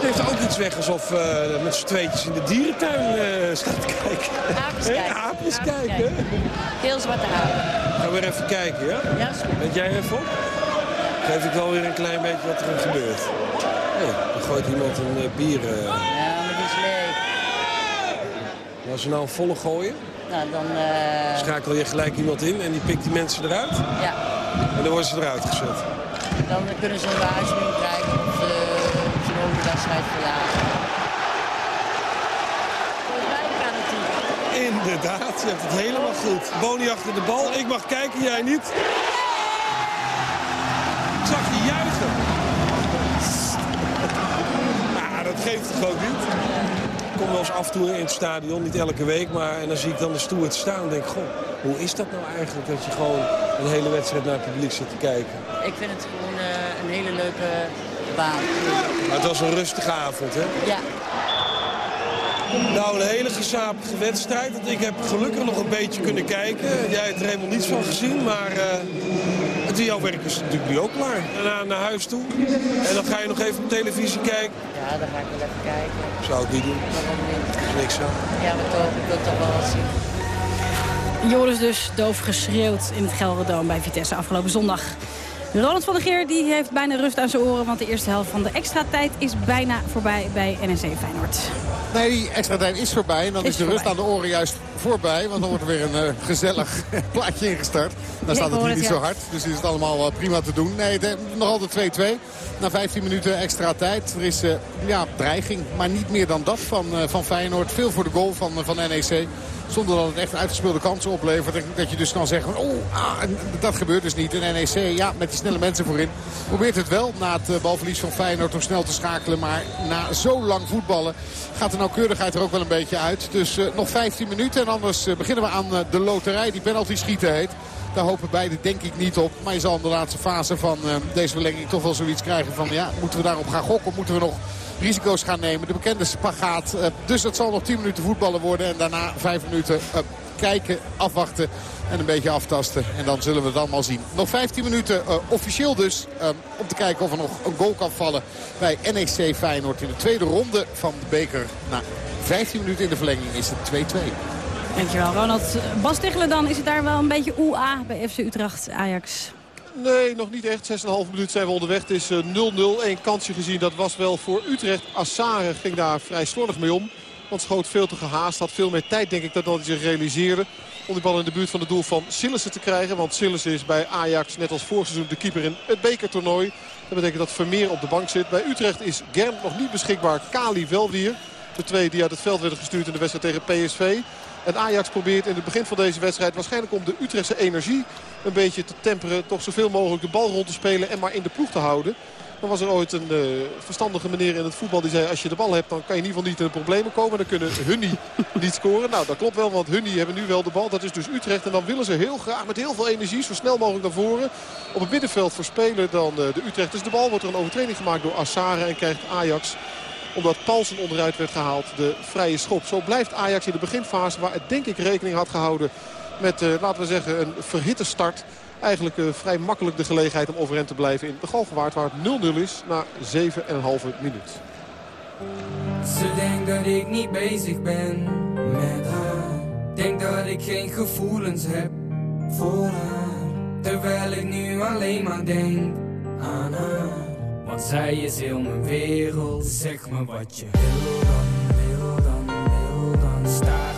Het heeft ook iets weg alsof uh, met z'n tweetjes in de dierentuin uh, staat te kijken. Aapjes kijken. aapjes kijken. Heel zwarte apen. Gaan we weer even kijken, ja? Ja, Weet jij even op? Geef ik wel weer een klein beetje wat er gebeurt. Hé, dan gooit iemand een uh, bier... Uh... Ja, maar die is leeg. Als we nou een volle gooien, nou, dan, uh... schakel je gelijk iemand in en die pikt die mensen eruit. Ja. En dan worden ze eruit gezet. Dan kunnen ze een waarschuwing krijgen of ze, ze mogen de wedstrijd verlaten. Inderdaad, je hebt het helemaal goed. Boni achter de bal, ik mag kijken, jij niet. Ik zag je juichen. Nou, dat geeft het gewoon niet. Ik kom wel eens af en toe in het stadion, niet elke week, maar en dan zie ik dan de stoer staan en denk goh, hoe is dat nou eigenlijk dat je gewoon een hele wedstrijd naar het publiek zit te kijken? Ik vind het gewoon uh, een hele leuke baan. Maar het was een rustige avond, hè? Ja, nou, een hele gezapige wedstrijd. Ik heb gelukkig nog een beetje kunnen kijken. Jij hebt er helemaal niets van gezien, maar uh, het jouw werk is natuurlijk nu ook klaar. Daarna naar huis toe. En dan ga je nog even op televisie kijken. Ja, dan ga ik wel even kijken. Zou ik niet doen. Waarom niet? Niks aan. Ja, maar toch, ik wil toch wel wat zien. Joris dus doof geschreeuwd in het Gelderdoom bij Vitesse afgelopen zondag. Ronald van der Geer die heeft bijna rust aan zijn oren... want de eerste helft van de extra tijd is bijna voorbij bij NEC Feyenoord. Nee, die extra tijd is voorbij. En dan is, de rust aan de oren juist voorbij. Want dan wordt er weer een uh, gezellig plaatje ingestart. Dan staat het hier niet zo hard. Dus is het allemaal prima te doen. Nee, de, nog altijd 2-2. Na 15 minuten extra tijd. Er is uh, ja, dreiging. Maar niet meer dan dat van, van Feyenoord. Veel voor de goal van, van NEC. Zonder dat het echt uitgespeelde kansen oplevert. Dat je dus kan zeggen, oh, ah, dat gebeurt dus niet. En NEC, ja, met die snelle mensen voorin. Probeert het wel na het balverlies van Feyenoord om snel te schakelen. Maar na zo lang voetballen gaat de nauwkeurigheid er ook wel een beetje uit. Dus nog 15 minuten en anders uh, beginnen we aan uh, de loterij. Die penalty schieten heet. Daar hopen beide denk ik niet op. Maar je zal in de laatste fase van deze verlenging toch wel zoiets krijgen van... ja, moeten we daarop gaan gokken? Moeten we nog risico's gaan nemen? De bekende spagaat. dus dat zal nog 10 minuten voetballen worden. En daarna 5 minuten kijken, afwachten en een beetje aftasten. En dan zullen we het allemaal zien. Nog 15 minuten officieel dus. Om te kijken of er nog een goal kan vallen bij NEC Feyenoord in de tweede ronde van de beker. Na 15 minuten in de verlenging is het 2-2. Dankjewel Ronald. Bas dan, is het daar wel een beetje oea bij FC Utrecht Ajax? Nee, nog niet echt. 6,5 minuut zijn we onderweg. Het is 0-0. Eén kansje gezien. Dat was wel voor Utrecht. Assare ging daar vrij slordig mee om. Want schoot veel te gehaast. Had veel meer tijd denk ik dat hij zich realiseerde. Om die bal in de buurt van het doel van Sillissen te krijgen. Want Sillissen is bij Ajax net als voorseizoen de keeper in het bekertoernooi. Dat betekent dat Vermeer op de bank zit. Bij Utrecht is Gern nog niet beschikbaar. Kali wel weer. De twee die uit het veld werden gestuurd in de wedstrijd tegen PSV. En Ajax probeert in het begin van deze wedstrijd waarschijnlijk om de Utrechtse energie een beetje te temperen. Toch zoveel mogelijk de bal rond te spelen en maar in de ploeg te houden. Dan was er ooit een uh, verstandige meneer in het voetbal die zei... als je de bal hebt, dan kan je in ieder geval niet in de problemen komen. Dan kunnen Hunny niet scoren. Nou, dat klopt wel, want Hunny hebben nu wel de bal. Dat is dus Utrecht. En dan willen ze heel graag met heel veel energie zo snel mogelijk naar voren... op het middenveld verspelen dan uh, de Utrecht. Dus de bal wordt er een overtreding gemaakt door Assare en krijgt Ajax omdat Paulsen onderuit werd gehaald, de vrije schop. Zo blijft Ajax in de beginfase, waar het denk ik rekening had gehouden... met, uh, laten we zeggen, een verhitte start eigenlijk uh, vrij makkelijk de gelegenheid om overeind te blijven in de Galgenwaard. Waar het 0-0 is na 7,5 minuut. Ze denkt dat ik niet bezig ben met haar. Denk dat ik geen gevoelens heb voor haar. Terwijl ik nu alleen maar denk aan haar. Want zij is heel mijn wereld. Zeg me wat je wil dan, wil dan, wil dan. Staren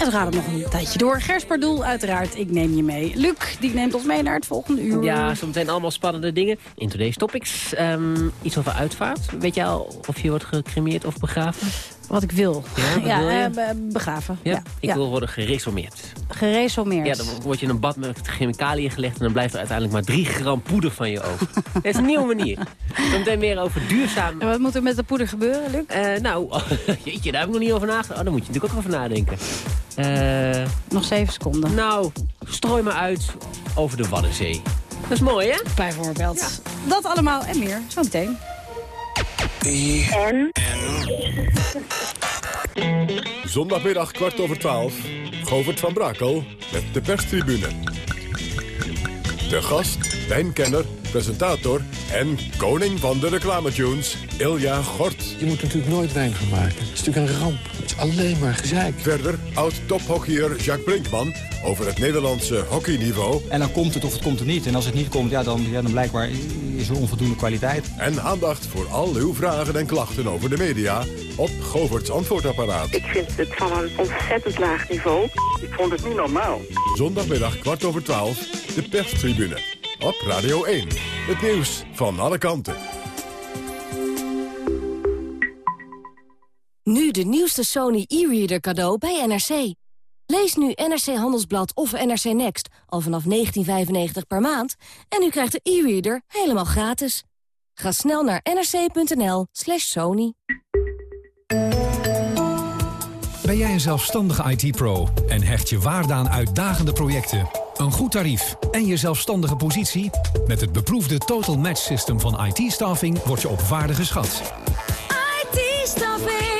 En we gaan het nog een tijdje door. Gers Pardoel, uiteraard, ik neem je mee. Luc, die neemt ons mee naar het volgende uur. Ja, zometeen allemaal spannende dingen. In today's topics. Ehm, iets over uitvaart. Weet je al of je wordt gecremeerd of begraven? Wat ik wil. Ja, eh, be- begraven. Ja, Ja, ik wil worden geresormeerd. Geresormeerd. Ja, dan word je in een bad met chemicaliën gelegd... en dan blijft er uiteindelijk maar 3 gram poeder van je over. Dat is een nieuwe manier. Zometeen meer over duurzaam... En wat moet er met de poeder gebeuren, Luc? Eh, nou, jeetje, daar heb ik nog niet over nagedacht. Oh, daar moet je natuurlijk ook over nadenken. Eh, nog zeven seconden. Nou, strooi maar uit over de Waddenzee. Dat is mooi, hè? Bijvoorbeeld. Dat allemaal en meer, Zondagmiddag kwart over twaalf. Govert van Brakel met de perstribune. De gast, wijnkenner, presentator en koning van de reclametunes, Ilja Gort. Je moet natuurlijk nooit wijn gaan maken. Het is natuurlijk een ramp. Alleen maar gezeik. Verder oud-tophockeyer Jacques Brinkman over het Nederlandse hockeyniveau. En dan komt het of het komt er niet. En als het niet komt, ja, dan, ja, dan blijkbaar is er onvoldoende kwaliteit. En aandacht voor al uw vragen en klachten over de media op Govert's antwoordapparaat. Ik vind het van een ontzettend laag niveau. Ik vond het niet normaal. Zondagmiddag kwart over twaalf, de perstribune. Op Radio 1. Het nieuws van alle kanten. Nu de nieuwste Sony e-reader cadeau bij NRC. Lees nu NRC Handelsblad of NRC Next al vanaf 19,95 per maand... en u krijgt de e-reader helemaal gratis. Ga snel naar nrc.nl slash sony. Ben jij een zelfstandige IT-pro en hecht je waarde aan uitdagende projecten, een goed tarief en je zelfstandige positie? Met het beproefde Total Match System van IT-staffing word je op waarde geschat. IT-staffing.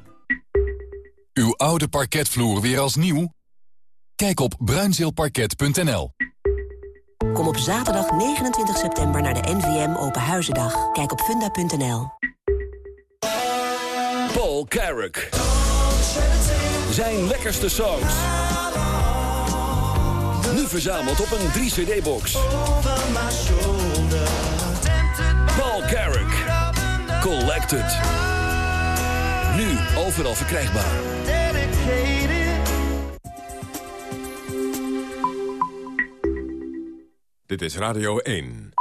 Uw oude parketvloer weer als nieuw? Kijk op bruinzeelparket.nl. Kom op zaterdag 29 september naar de NVM Open Huizendag. Kijk op funda.nl. Paul Carrick. Zijn lekkerste songs. Nu verzameld op een 3-cd-box. Paul Carrick. Collected. Nu overal verkrijgbaar. Dit is Radio 1.